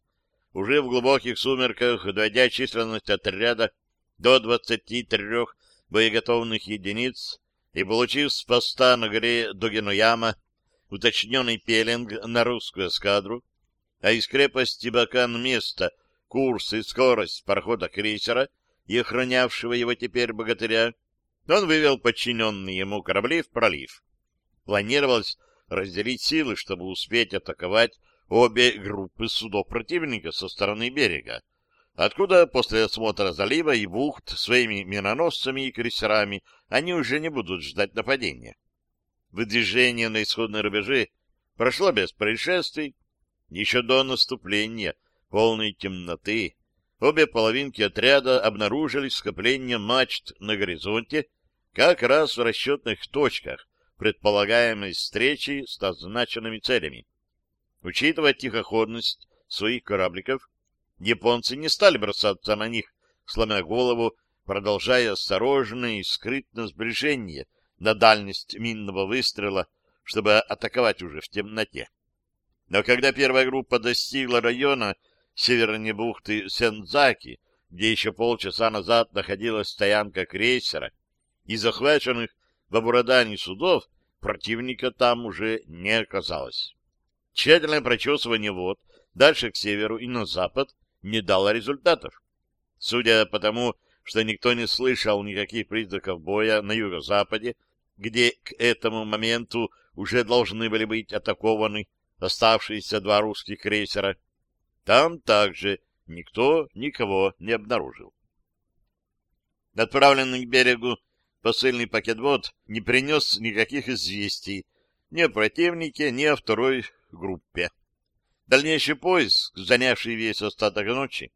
уже в глубоких сумерках, доводя численность отряда до 23 боеготовных единиц и получив с поста на горе Догенуяма уточненный пеленг на русскую эскадру, а из крепости Бакан место, курс и скорость парохода крейсера и охранявшего его теперь богатыря, он вывел подчиненные ему корабли в пролив. Планировалось разделить силы, чтобы успеть атаковать обе группы судов противника со стороны берега, откуда после осмотра залива и бухт своими миноносцами и крейсерами они уже не будут ждать нападения. Выдвижение на исходные рубежи прошло без происшествий. Еще до наступления полной темноты обе половинки отряда обнаружили скопление мачт на горизонте как раз в расчетных точках предполагаемой встречи с означенными целями. Учитывая тихоходность своих корабликов, японцы не стали бросаться на них, сломя голову, продолжая осторожное и скрытное сближение на дальность минного выстрела, чтобы атаковать уже в темноте. Но когда первая группа достигла района северной бухты Сензаки, где еще полчаса назад находилась стоянка крейсера, и захваченных в обурадании судов, противника там уже не оказалось. Тщательное прочесывание вод дальше к северу и на запад не дало результатов. Судя по тому, что никто не слышал никаких признаков боя на юго-западе, где к этому моменту уже должны были быть атакованы оставшиеся два русских крейсера, там также никто никого не обнаружил. Отправленный к берегу посыльный пакетбот не принес никаких известий ни о противнике, ни о второй группе. Дальнейший поиск, занявший весь остаток ночи,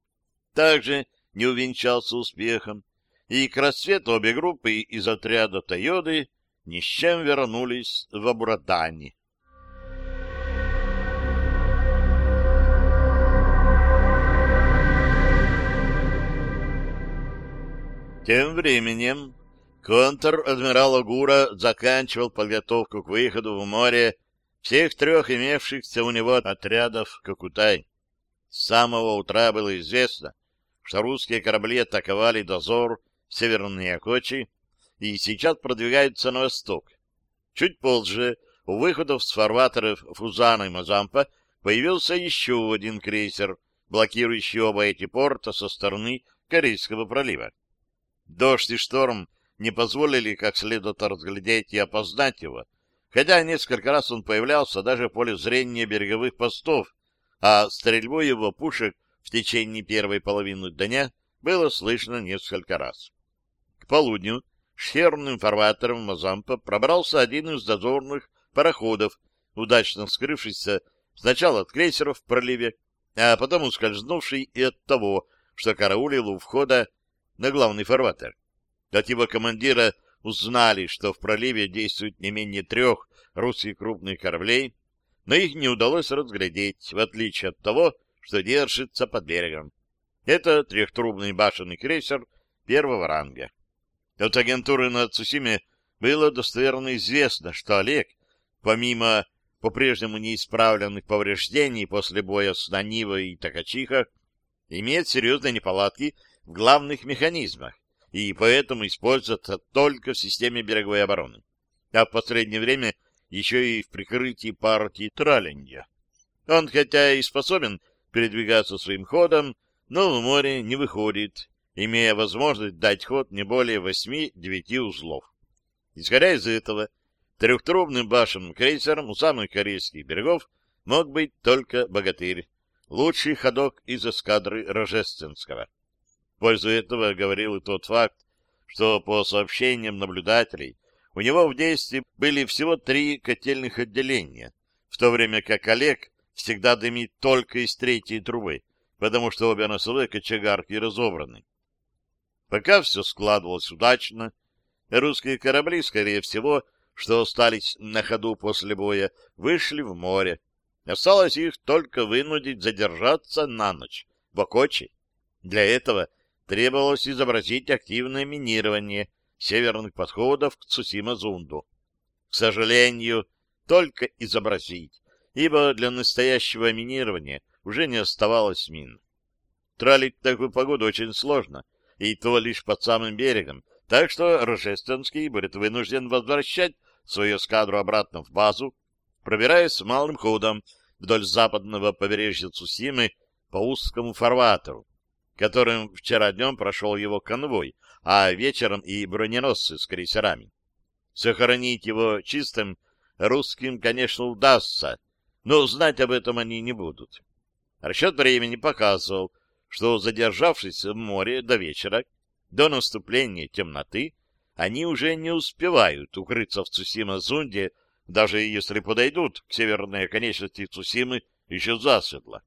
также не увенчался успехом, и к рассвету обе группы из отряда Тойоды ни с чем вернулись в Абурадани. Тем временем контр-адмирал Агура заканчивал подготовку к выходу в море всех трех имевшихся у него отрядов Кокутай. С самого утра было известно, что русские корабли атаковали дозор Северной Окочи и сейчас продвигаются на восток. Чуть позже у выходов с фарватеров Фузана и Мазампа появился еще один крейсер, блокирующий оба эти порта со стороны Корейского пролива. Дождь и шторм не позволили как следует разглядеть и опознать его, хотя несколько раз он появлялся даже в поле зрения береговых постов, а стрельбу его пушек в течение первой половины дня было слышно несколько раз. К полудню шхерным фарватером Мазампа пробрался один из дозорных пароходов, удачно скрывшийся сначала от крейсеров в проливе, а потом ускользнувший и от того, что караулил у входа на главный фарватер. От его командира узнали, что в проливе действует не менее трех русских крупных кораблей, но их не удалось разглядеть, в отличие от того, что держится под берегом. Это трехтрубный башенный крейсер первого ранга. От агентуры на Цусиме было достоверно известно, что Олег, помимо по-прежнему неисправленных повреждений после боя с Нанивой и Такачиха, имеет серьезные неполадки в главных механизмах, и поэтому используется только в системе береговой обороны, а в последнее время еще и в прикрытии партии Тралендия. Он, хотя и способен передвигаться своим ходом, но в море не выходит, имея возможность дать ход не более 8-9 узлов. Исходя из этого, трехтрубным башенным крейсером у самых корейских берегов мог быть только «Богатырь», лучший ходок из эскадры Рожественского. В пользу этого говорил и тот факт, что по сообщениям наблюдателей у него в действии были всего три котельных отделения, в то время как Олег всегда дымит только из третьей трубы, потому что обе носовые кочегарки разобраны. Пока все складывалось удачно, русские корабли, скорее всего, что остались на ходу после боя, вышли в море. Осталось их только вынудить задержаться на ночь в Окочи. Для этого требовалось изобразить активное минирование северных подходов к Цусима-Зунду. К сожалению, только изобразить, ибо для настоящего минирования уже не оставалось мин. Тралить такую погоду очень сложно, и то лишь под самым берегом, так что Рожественский будет вынужден возвращать свою эскадру обратно в базу, пробираясь малым ходом вдоль западного побережья Цусимы по узкому фарватеру, которым вчера днем прошел его конвой, а вечером и броненосцы с крейсерами. Сохранить его чистым русским, конечно, удастся, но знать об этом они не будут. Расчет времени показывал, что, задержавшись в море до вечера, до наступления темноты, они уже не успевают укрыться в Цусима-Зунде, даже если подойдут к северной оконечности Цусимы еще засветло.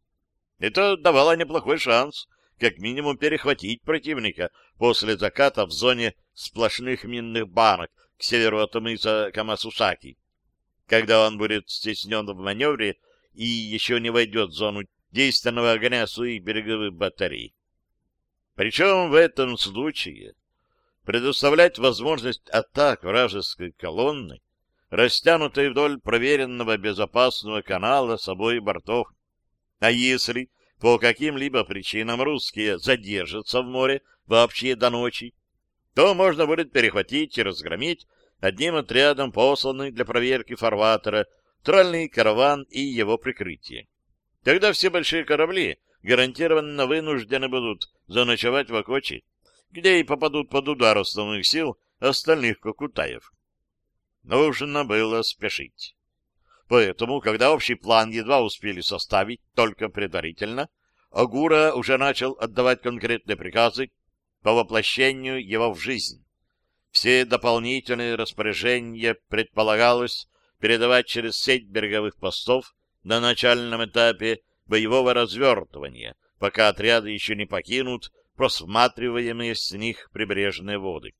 Это давало неплохой шанс как минимум перехватить противника после заката в зоне сплошных минных банок к северу от мыса Камасусаки. Когда он будет стеснен в маневре и еще не войдет в зону действенного огня своих береговых батарей. Причем в этом случае предоставлять возможность атак вражеской колонны, растянутой вдоль проверенного безопасного канала с обоих бортов. А если по каким-либо причинам русские задержатся в море вообще до ночи, то можно будет перехватить и разгромить одним отрядом посланный для проверки фарватера тральный караван и его прикрытие. Тогда все большие корабли гарантированно вынуждены будут заночевать в Акочи, где и попадут под удар основных сил остальных кокутаев. Нужно было спешить. Поэтому, когда общий план едва успели составить, только предварительно, Агура уже начал отдавать конкретные приказы по воплощению его в жизнь. Все дополнительные распоряжения предполагалось передавать через сеть береговых постов на начальном этапе боевого развертывания, пока отряды еще не покинут просматриваемые с них прибрежные воды.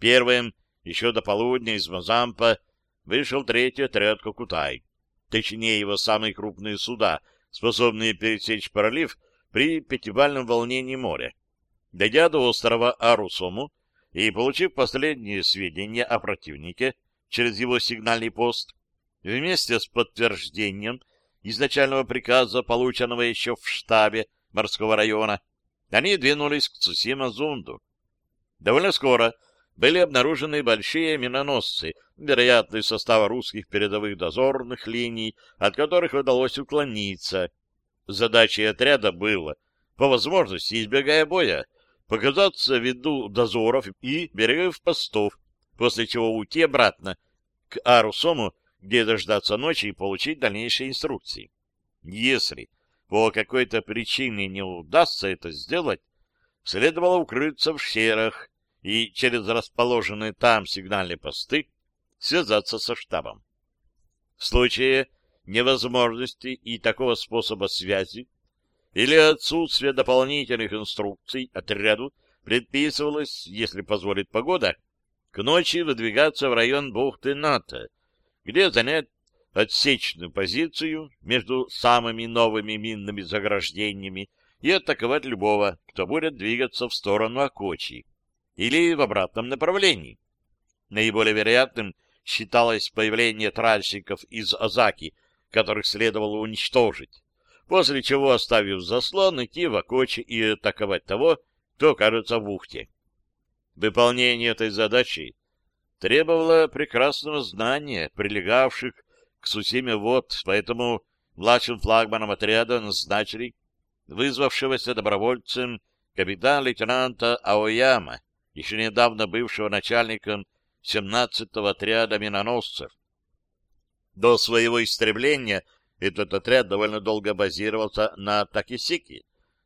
Первым, еще до полудня из Мазампа, вышел третий отряд Кокутай, точнее его самые крупные суда, способные пересечь пролив при пятибальном волнении моря. Дойдя до острова Арусому и получив последние сведения о противнике через его сигнальный пост, вместе с подтверждением изначального приказа, полученного еще в штабе морского района, они двинулись к Цусима-Зунду. Довольно скоро были обнаружены большие миноносцы, вероятно, из состава русских передовых дозорных линий, от которых удалось уклониться. Задачей отряда было, по возможности, избегая боя, показаться в виду дозоров и береговых постов, после чего уйти обратно к Арусому, где дождаться ночи и получить дальнейшие инструкции. Если по какой-то причине не удастся это сделать, следовало укрыться в щерах, и через расположенные там сигнальные посты связаться со штабом. В случае невозможности и такого способа связи или отсутствия дополнительных инструкций отряду предписывалось, если позволит погода, к ночи выдвигаться в район бухты НАТО, где занять отсечную позицию между самыми новыми минными заграждениями и атаковать любого, кто будет двигаться в сторону Акочи или в обратном направлении. Наиболее вероятным считалось появление тральщиков из Азаки, которых следовало уничтожить, после чего, оставив заслон, идти в Акочи и атаковать того, кто окажется в бухте. Выполнение этой задачи требовало прекрасного знания прилегавших к Сусиме вод, поэтому младшим флагманом отряда назначили вызвавшегося добровольцем капитан-лейтенанта Аояма, еще недавно бывшего начальником 17-го отряда миноносцев. До своего истребления этот отряд довольно долго базировался на Такисики,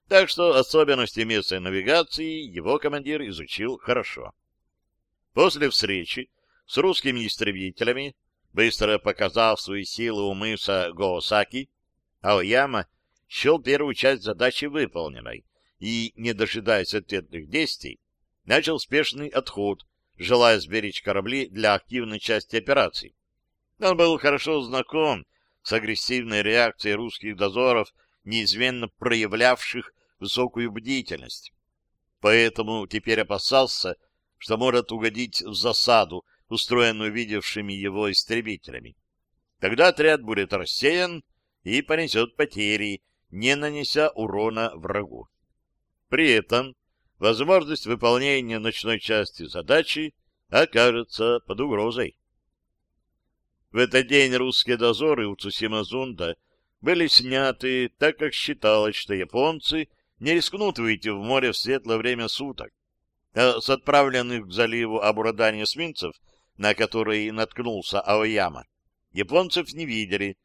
так что особенности местной навигации его командир изучил хорошо. После встречи с русскими истребителями, быстро показав свои силы у мыса Гоосаки, Аояма счел первую часть задачи выполненной и, не дожидаясь ответных действий, начал спешный отход, желая сберечь корабли для активной части операций. Он был хорошо знаком с агрессивной реакцией русских дозоров, неизменно проявлявших высокую бдительность. Поэтому теперь опасался, что может угодить в засаду, устроенную видевшими его истребителями. Тогда отряд будет рассеян и понесет потери, не нанеся урона врагу. При этом возможность выполнения ночной части задачи окажется под угрозой. В этот день русские дозоры у Цусимазунда были сняты, так как считалось, что японцы не рискнут выйти в море в светлое время суток. А с отправленных к заливу обладания эсминцев, на которые наткнулся Аояма, японцев не видели,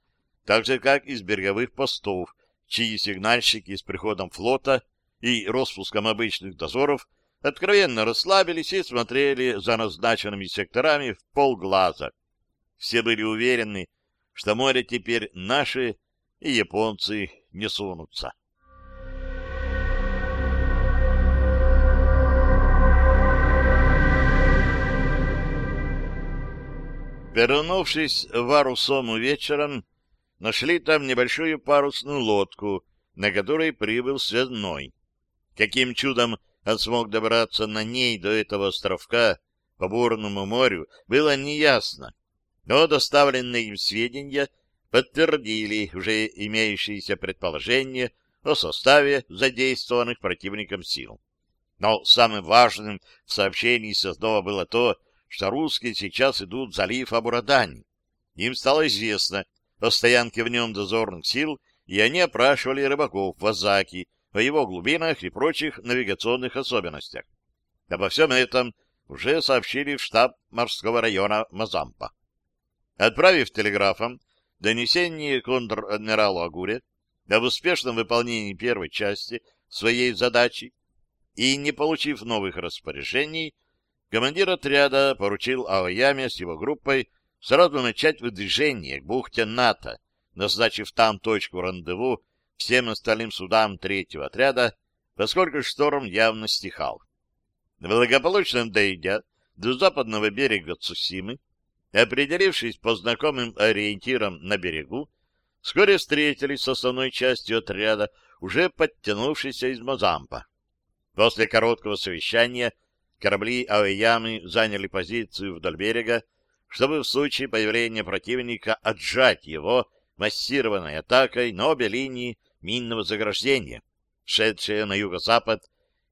так же, как и с береговых постов, чьи сигнальщики с приходом флота и распуском обычных дозоров откровенно расслабились и смотрели за назначенными секторами в полглаза. Все были уверены, что море теперь наше, и японцы не сунутся. Вернувшись в Арусому вечером, нашли там небольшую парусную лодку, на которой прибыл связной. Каким чудом он смог добраться на ней до этого островка по Бурному морю, было неясно но доставленные им сведения подтвердили уже имеющиеся предположения о составе задействованных противником сил. Но самым важным в сообщении Создова было то, что русские сейчас идут в залив Абурадань. Им стало известно о стоянке в нем дозорных сил, и они опрашивали рыбаков в Азаки, о его глубинах и прочих навигационных особенностях. Обо всем этом уже сообщили в штаб морского района Мазампа. Отправив телеграфом донесение контр-адмиралу Агуре об успешном выполнении первой части своей задачи и не получив новых распоряжений, командир отряда поручил Аояме с его группой сразу начать выдвижение к бухте НАТО, назначив там точку рандеву всем остальным судам третьего отряда, поскольку шторм явно стихал. Благополучно дойдя до западного берега Цусимы, Определившись по знакомым ориентирам на берегу, вскоре встретились с основной частью отряда, уже подтянувшейся из Мозампа. После короткого совещания корабли Аоямы заняли позицию вдоль берега, чтобы в случае появления противника отжать его массированной атакой на обе линии минного заграждения, шедшие на юго-запад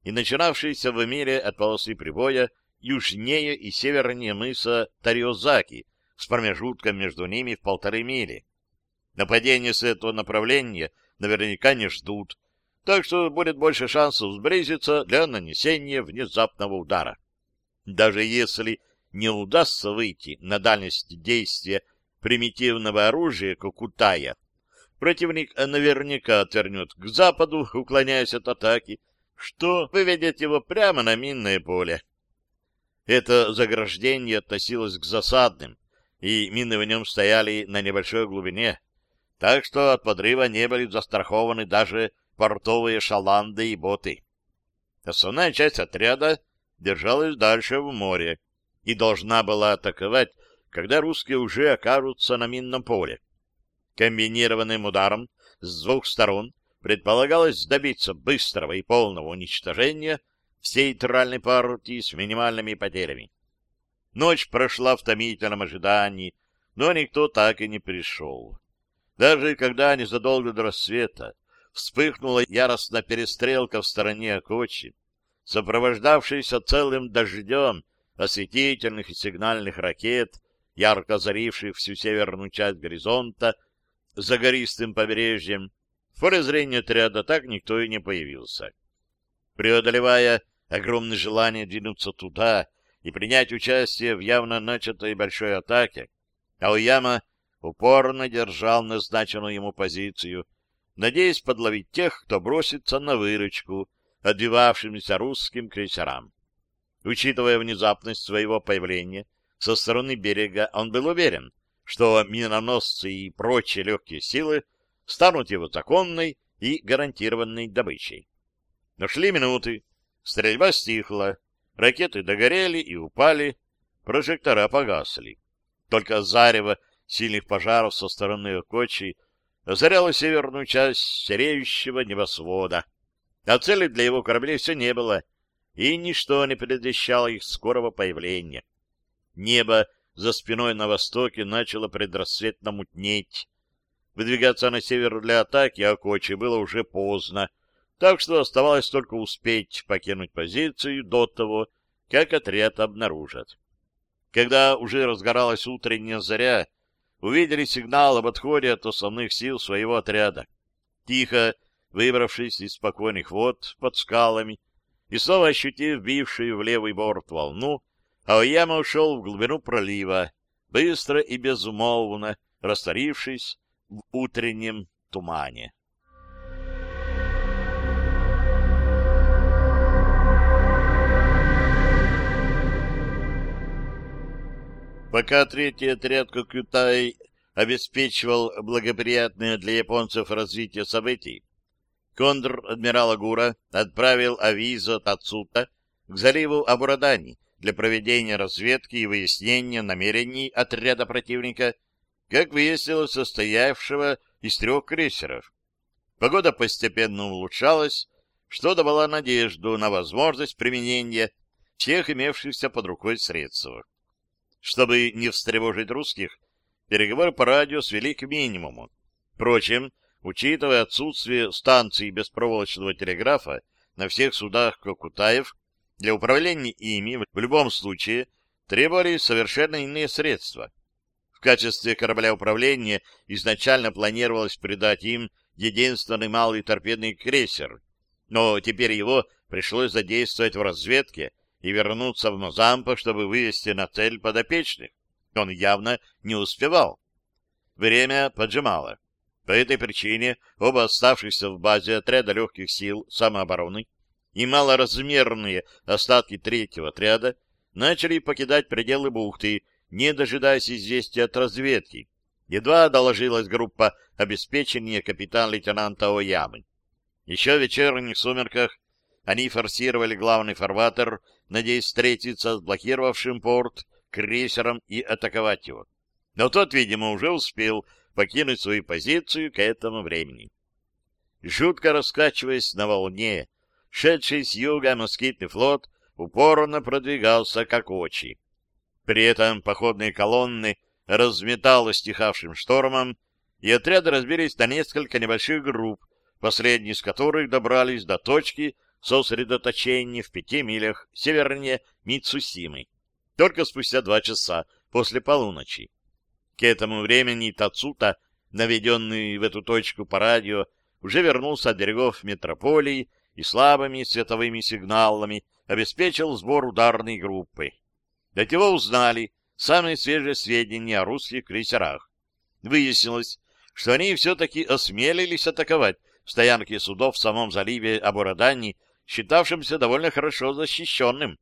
и начинавшиеся в мире от полосы прибоя южнее и севернее мыса Тариозаки, с промежутком между ними в полторы мили. Нападения с этого направления наверняка не ждут, так что будет больше шансов сблизиться для нанесения внезапного удара. Даже если не удастся выйти на дальность действия примитивного оружия Кокутая, противник наверняка отвернет к западу, уклоняясь от атаки, что выведет его прямо на минное поле. Это заграждение относилось к засадным, и мины в нем стояли на небольшой глубине, так что от подрыва не были застрахованы даже портовые шаланды и боты. Основная часть отряда держалась дальше в море и должна была атаковать, когда русские уже окажутся на минном поле. Комбинированным ударом с двух сторон предполагалось добиться быстрого и полного уничтожения всей тральной партии с минимальными потерями. Ночь прошла в томительном ожидании, но никто так и не пришел. Даже когда незадолго до рассвета вспыхнула яростная перестрелка в стороне Окочи, сопровождавшаяся целым дождем осветительных и сигнальных ракет, ярко озаривших всю северную часть горизонта за гористым побережьем, В поле зрения отряда так никто и не появился. Преодолевая огромное желание двинуться туда и принять участие в явно начатой большой атаке, Аояма упорно держал назначенную ему позицию, надеясь подловить тех, кто бросится на выручку отбивавшимся русским крейсерам. Учитывая внезапность своего появления со стороны берега, он был уверен, что миноносцы и прочие легкие силы станут его законной и гарантированной добычей. Но шли минуты, стрельба стихла, ракеты догорели и упали, прожектора погасли. Только зарево сильных пожаров со стороны Окочи озаряло северную часть сереющего небосвода, а цели для его кораблей все не было, и ничто не предвещало их скорого появления. Небо за спиной на востоке начало предрассветно мутнеть. Выдвигаться на север для атаки Акочи было уже поздно, так что оставалось только успеть покинуть позицию до того, как отряд обнаружат. Когда уже разгоралась утренняя заря, увидели сигнал об отходе от основных сил своего отряда. Тихо выбравшись из спокойных вод под скалами и снова ощутив бившую в левый борт волну, Аояма ушел в глубину пролива, быстро и безумолвно растворившись в утреннем тумане. Пока третий отряд Кокютай обеспечивал благоприятное для японцев развитие событий, контр-адмирал Агура отправил авизо Тацута к заливу Абурадани для проведения разведки и выяснения намерений отряда противника, как выяснилось, состоявшего из трех крейсеров. Погода постепенно улучшалась, что давало надежду на возможность применения всех имевшихся под рукой средств. Чтобы не встревожить русских, переговоры по радио свели к минимуму. Впрочем, учитывая отсутствие станций беспроволочного телеграфа на всех судах Кокутаев, для управления ими в любом случае требовались совершенно иные средства. В качестве корабля управления изначально планировалось придать им единственный малый торпедный крейсер, но теперь его пришлось задействовать в разведке и вернуться в Мозампо, чтобы вывести на цель подопечных. Он явно не успевал. Время поджимало. По этой причине оба оставшихся в базе отряда легких сил самообороны и малоразмерные остатки третьего отряда начали покидать пределы бухты, не дожидаясь известия от разведки. Едва доложилась группа обеспечения капитан-лейтенанта Оямы. Еще в вечерних сумерках они форсировали главный фарватер, надеясь встретиться с блокировавшим порт крейсером и атаковать его. Но тот, видимо, уже успел покинуть свою позицию к этому времени. Жутко раскачиваясь на волне, шедший с юга москитный флот упорно продвигался как очи. При этом походные колонны разметало стихавшим штормом, и отряды разбились на несколько небольших групп, последние из которых добрались до точки, сосредоточение в пяти милях севернее Мицусимы, только спустя два часа после полуночи. К этому времени Тацута, наведенный в эту точку по радио, уже вернулся от берегов метрополии и слабыми световыми сигналами обеспечил сбор ударной группы. От него узнали самые свежие сведения о русских крейсерах. Выяснилось, что они все-таки осмелились атаковать стоянки судов в самом заливе Абурадани считавшимся довольно хорошо защищенным,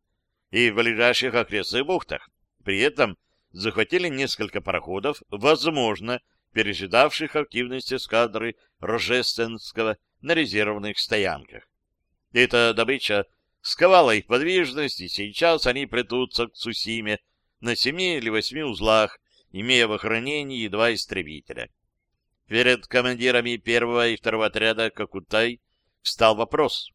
и в ближайших окрестных бухтах. При этом захватили несколько пароходов, возможно, пережидавших активность эскадры Рожественского на резервных стоянках. Эта добыча сковала их подвижность, и сейчас они плетутся к Цусиме на семи или восьми узлах, имея в охранении два истребителя. Перед командирами первого и второго отряда Кокутай встал вопрос,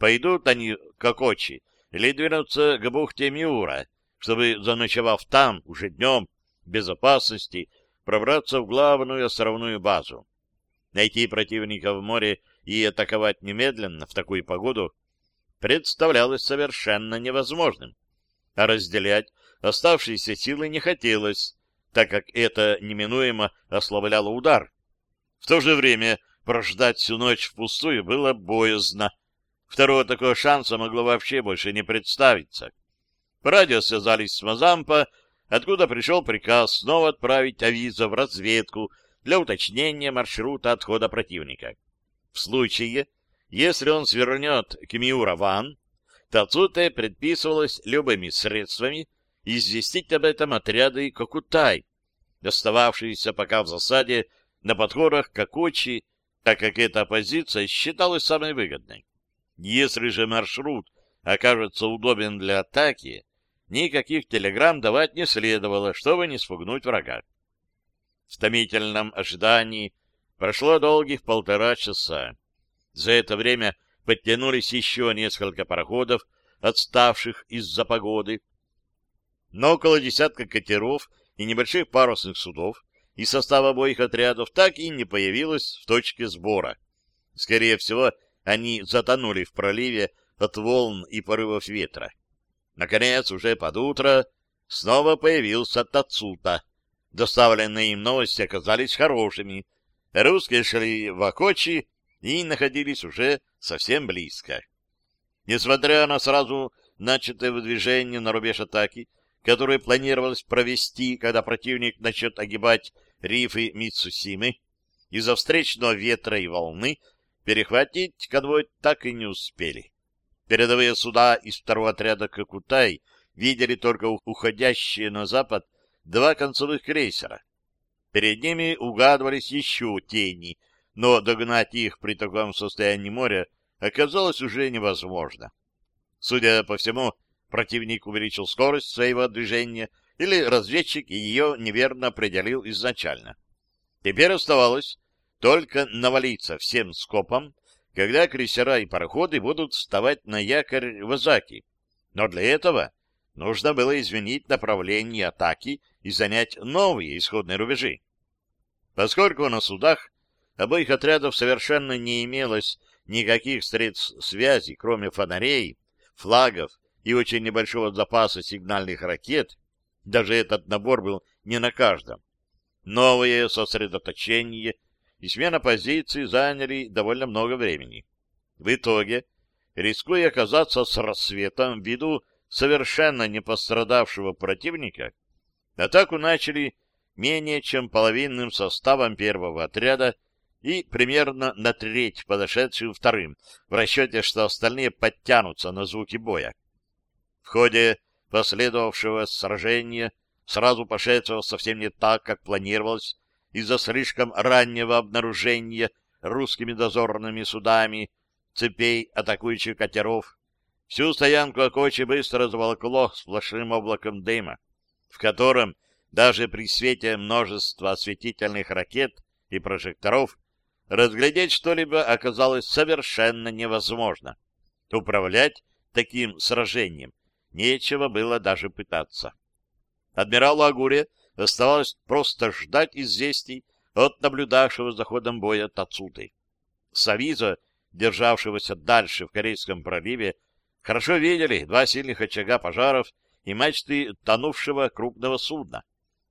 Пойдут они к Окочи или двинутся к бухте Миура, чтобы, заночевав там, уже днем, безопасности, пробраться в главную островную базу. Найти противника в море и атаковать немедленно в такую погоду представлялось совершенно невозможным. А разделять оставшиеся силы не хотелось, так как это неминуемо ослабляло удар. В то же время прождать всю ночь впустую было боязно. Второго такого шанса могло вообще больше не представиться. По радио связались с Мазампа, откуда пришел приказ снова отправить авиза в разведку для уточнения маршрута отхода противника. В случае, если он свернет к Миура-Ван, Тацуте предписывалось любыми средствами известить об этом отряды Кокутай, остававшиеся пока в засаде на подходах к Акочи, так как эта позиция считалась самой выгодной. Если же маршрут окажется удобен для атаки, никаких телеграмм давать не следовало, чтобы не спугнуть врага. В томительном ожидании прошло долгих полтора часа. За это время подтянулись еще несколько пароходов, отставших из-за погоды. Но около десятка катеров и небольших парусных судов из состава обоих отрядов так и не появилось в точке сбора. Скорее всего, они затонули в проливе от волн и порывов ветра. Наконец, уже под утро, снова появился Тацута. Доставленные им новости оказались хорошими. Русские шли в Акочи и находились уже совсем близко. Несмотря на сразу начатое выдвижение на рубеж атаки, которое планировалось провести, когда противник начнет огибать рифы Митсусимы, из-за встречного ветра и волны перехватить конвой так и не успели. Передовые суда из второго отряда Кокутай видели только уходящие на запад два концевых крейсера. Перед ними угадывались еще тени, но догнать их при таком состоянии моря оказалось уже невозможно. Судя по всему, противник увеличил скорость своего движения или разведчик ее неверно определил изначально. Теперь оставалось только навалиться всем скопом, когда крейсера и пароходы будут вставать на якорь в Азаки. Но для этого нужно было изменить направление атаки и занять новые исходные рубежи. Поскольку на судах обоих отрядов совершенно не имелось никаких средств связи, кроме фонарей, флагов и очень небольшого запаса сигнальных ракет, даже этот набор был не на каждом. Новое сосредоточение и смена позиции заняли довольно много времени. В итоге, рискуя оказаться с рассветом ввиду совершенно не пострадавшего противника, атаку начали менее чем половинным составом первого отряда и примерно на треть подошедшим вторым, в расчете, что остальные подтянутся на звуки боя. В ходе последовавшего сражения, сразу пошедшего совсем не так, как планировалось, из-за слишком раннего обнаружения русскими дозорными судами цепей атакующих катеров, всю стоянку Акочи быстро заволокло сплошным облаком дыма, в котором даже при свете множества осветительных ракет и прожекторов разглядеть что-либо оказалось совершенно невозможно. Управлять таким сражением нечего было даже пытаться. Адмиралу Агуре оставалось просто ждать известий от наблюдавшего за ходом боя Тацуты. Савиза, державшегося дальше в Корейском проливе, хорошо видели два сильных очага пожаров и мачты тонувшего крупного судна,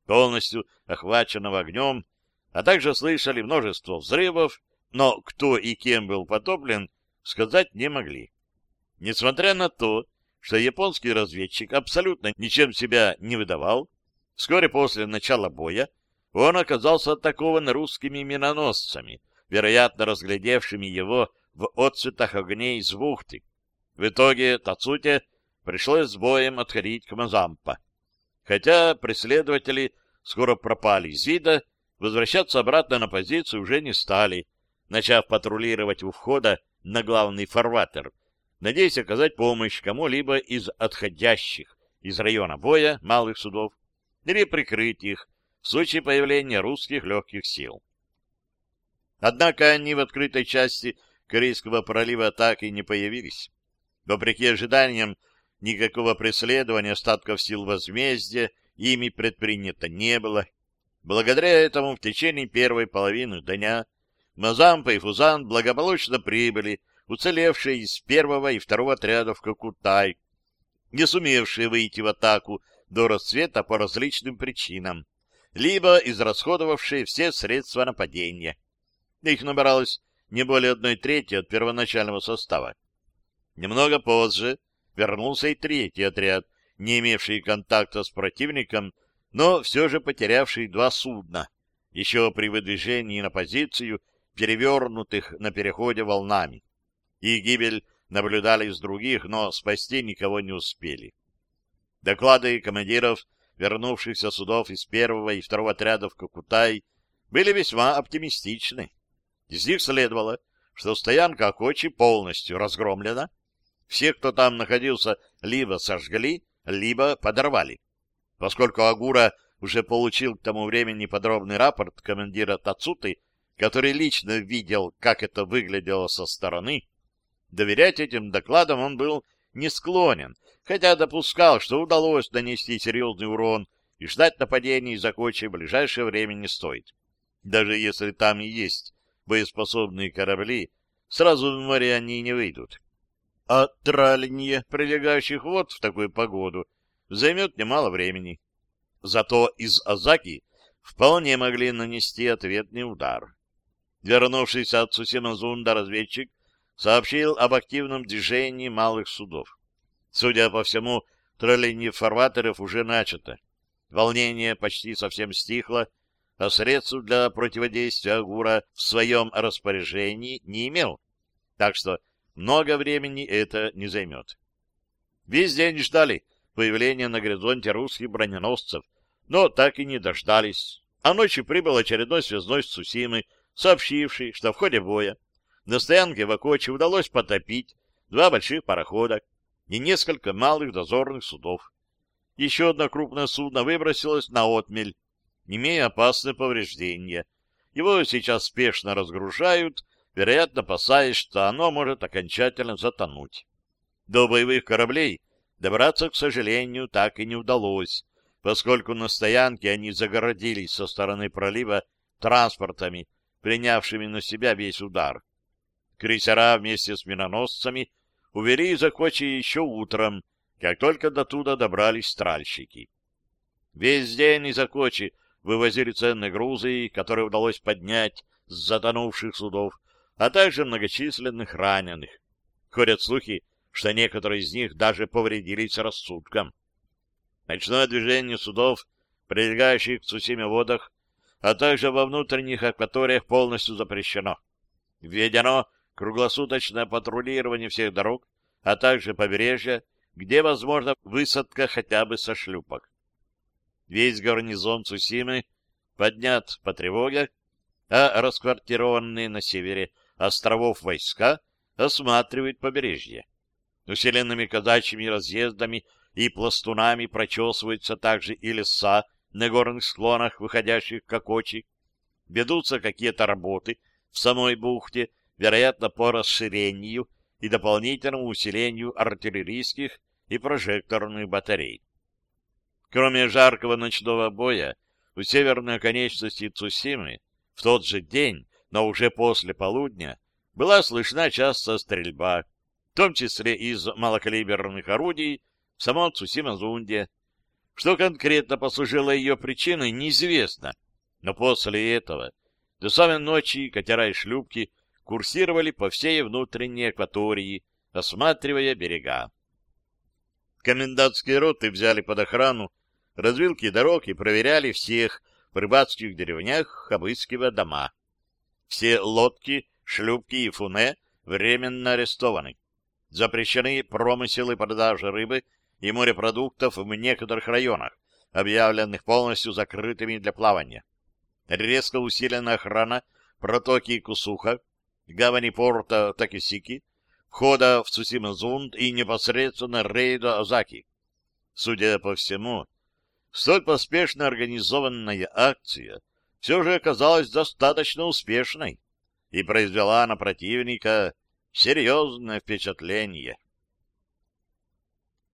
полностью охваченного огнем, а также слышали множество взрывов, но кто и кем был потоплен, сказать не могли. Несмотря на то, что японский разведчик абсолютно ничем себя не выдавал, Вскоре после начала боя он оказался атакован русскими миноносцами, вероятно, разглядевшими его в отцветах огней из бухты. В итоге Тацуте пришлось с боем отходить к Мазампа. Хотя преследователи скоро пропали из вида, возвращаться обратно на позицию уже не стали, начав патрулировать у входа на главный фарватер, надеясь оказать помощь кому-либо из отходящих из района боя малых судов или прикрыть их в случае появления русских легких сил. Однако они в открытой части Корейского пролива так и не появились. Вопреки ожиданиям, никакого преследования остатков сил возмездия ими предпринято не было. Благодаря этому в течение первой половины дня Мазампа и Фузан благополучно прибыли, уцелевшие из первого и второго отрядов Кокутай, не сумевшие выйти в атаку до расцвета по различным причинам, либо израсходовавшие все средства нападения. Их набиралось не более одной трети от первоначального состава. Немного позже вернулся и третий отряд, не имевший контакта с противником, но все же потерявший два судна, еще при выдвижении на позицию, перевернутых на переходе волнами. Их гибель наблюдали из других, но спасти никого не успели. Доклады командиров вернувшихся судов из первого и второго отрядов Кокутай были весьма оптимистичны. Из них следовало, что стоянка Акочи полностью разгромлена, все, кто там находился, либо сожгли, либо подорвали. Поскольку Агура уже получил к тому времени подробный рапорт командира Тацуты, который лично видел, как это выглядело со стороны, доверять этим докладам он был не склонен, хотя допускал, что удалось нанести серьезный урон, и ждать нападений из Акочи в ближайшее время не стоит. Даже если там и есть боеспособные корабли, сразу в море они не выйдут. А траление прилегающих вод в такую погоду займет немало времени. Зато из Азаки вполне могли нанести ответный удар. Вернувшийся от Сусима-Зунда разведчик сообщил об активном движении малых судов. Судя по всему, тролление фарватеров уже начато. Волнение почти совсем стихло, а средств для противодействия Агура в своем распоряжении не имел, так что много времени это не займет. Весь день ждали появления на горизонте русских броненосцев, но так и не дождались. А ночью прибыл очередной связной с Сусимы, сообщивший, что в ходе боя на стоянке в Акочи удалось потопить два больших парохода и несколько малых дозорных судов. Еще одно крупное судно выбросилось на отмель, имея опасные повреждения. Его сейчас спешно разгружают, вероятно, опасаясь, что оно может окончательно затонуть. До боевых кораблей добраться, к сожалению, так и не удалось, поскольку на стоянке они загородились со стороны пролива транспортами, принявшими на себя весь удар. Крейсера вместе с миноносцами увели из Окочи еще утром, как только до туда добрались стральщики. Весь день из Окочи вывозили ценные грузы, которые удалось поднять с затонувших судов, а также многочисленных раненых. Ходят слухи, что некоторые из них даже повредились рассудком. Ночное движение судов, прилегающих к Цусиме водах, а также во внутренних акваториях полностью запрещено. Введено круглосуточное патрулирование всех дорог, а также побережья, где возможна высадка хотя бы со шлюпок. Весь гарнизон Цусимы поднят по тревоге, а расквартированные на севере островов войска осматривают побережье. Усиленными казачьими разъездами и пластунами прочесываются также и леса на горных склонах, выходящих к Окочи. Ведутся какие-то работы в самой бухте вероятно, по расширению и дополнительному усилению артиллерийских и прожекторных батарей. Кроме жаркого ночного боя, у северной оконечности Цусимы в тот же день, но уже после полудня, была слышна часто стрельба, в том числе из малокалиберных орудий в самом Цусима-Зунде. Что конкретно послужило ее причиной, неизвестно, но после этого до самой ночи катера и шлюпки курсировали по всей внутренней акватории, осматривая берега. Комендантские роты взяли под охрану развилки дорог и проверяли всех в рыбацких деревнях, обыскивая дома. Все лодки, шлюпки и фуне временно арестованы. Запрещены промысел и продажа рыбы и морепродуктов в некоторых районах, объявленных полностью закрытыми для плавания. Резко усилена охрана протоки Кусуха, гавани порта Такисики, входа в Цусима-Зунд и непосредственно рейда Озаки. Судя по всему, столь поспешно организованная акция все же оказалась достаточно успешной и произвела на противника серьезное впечатление.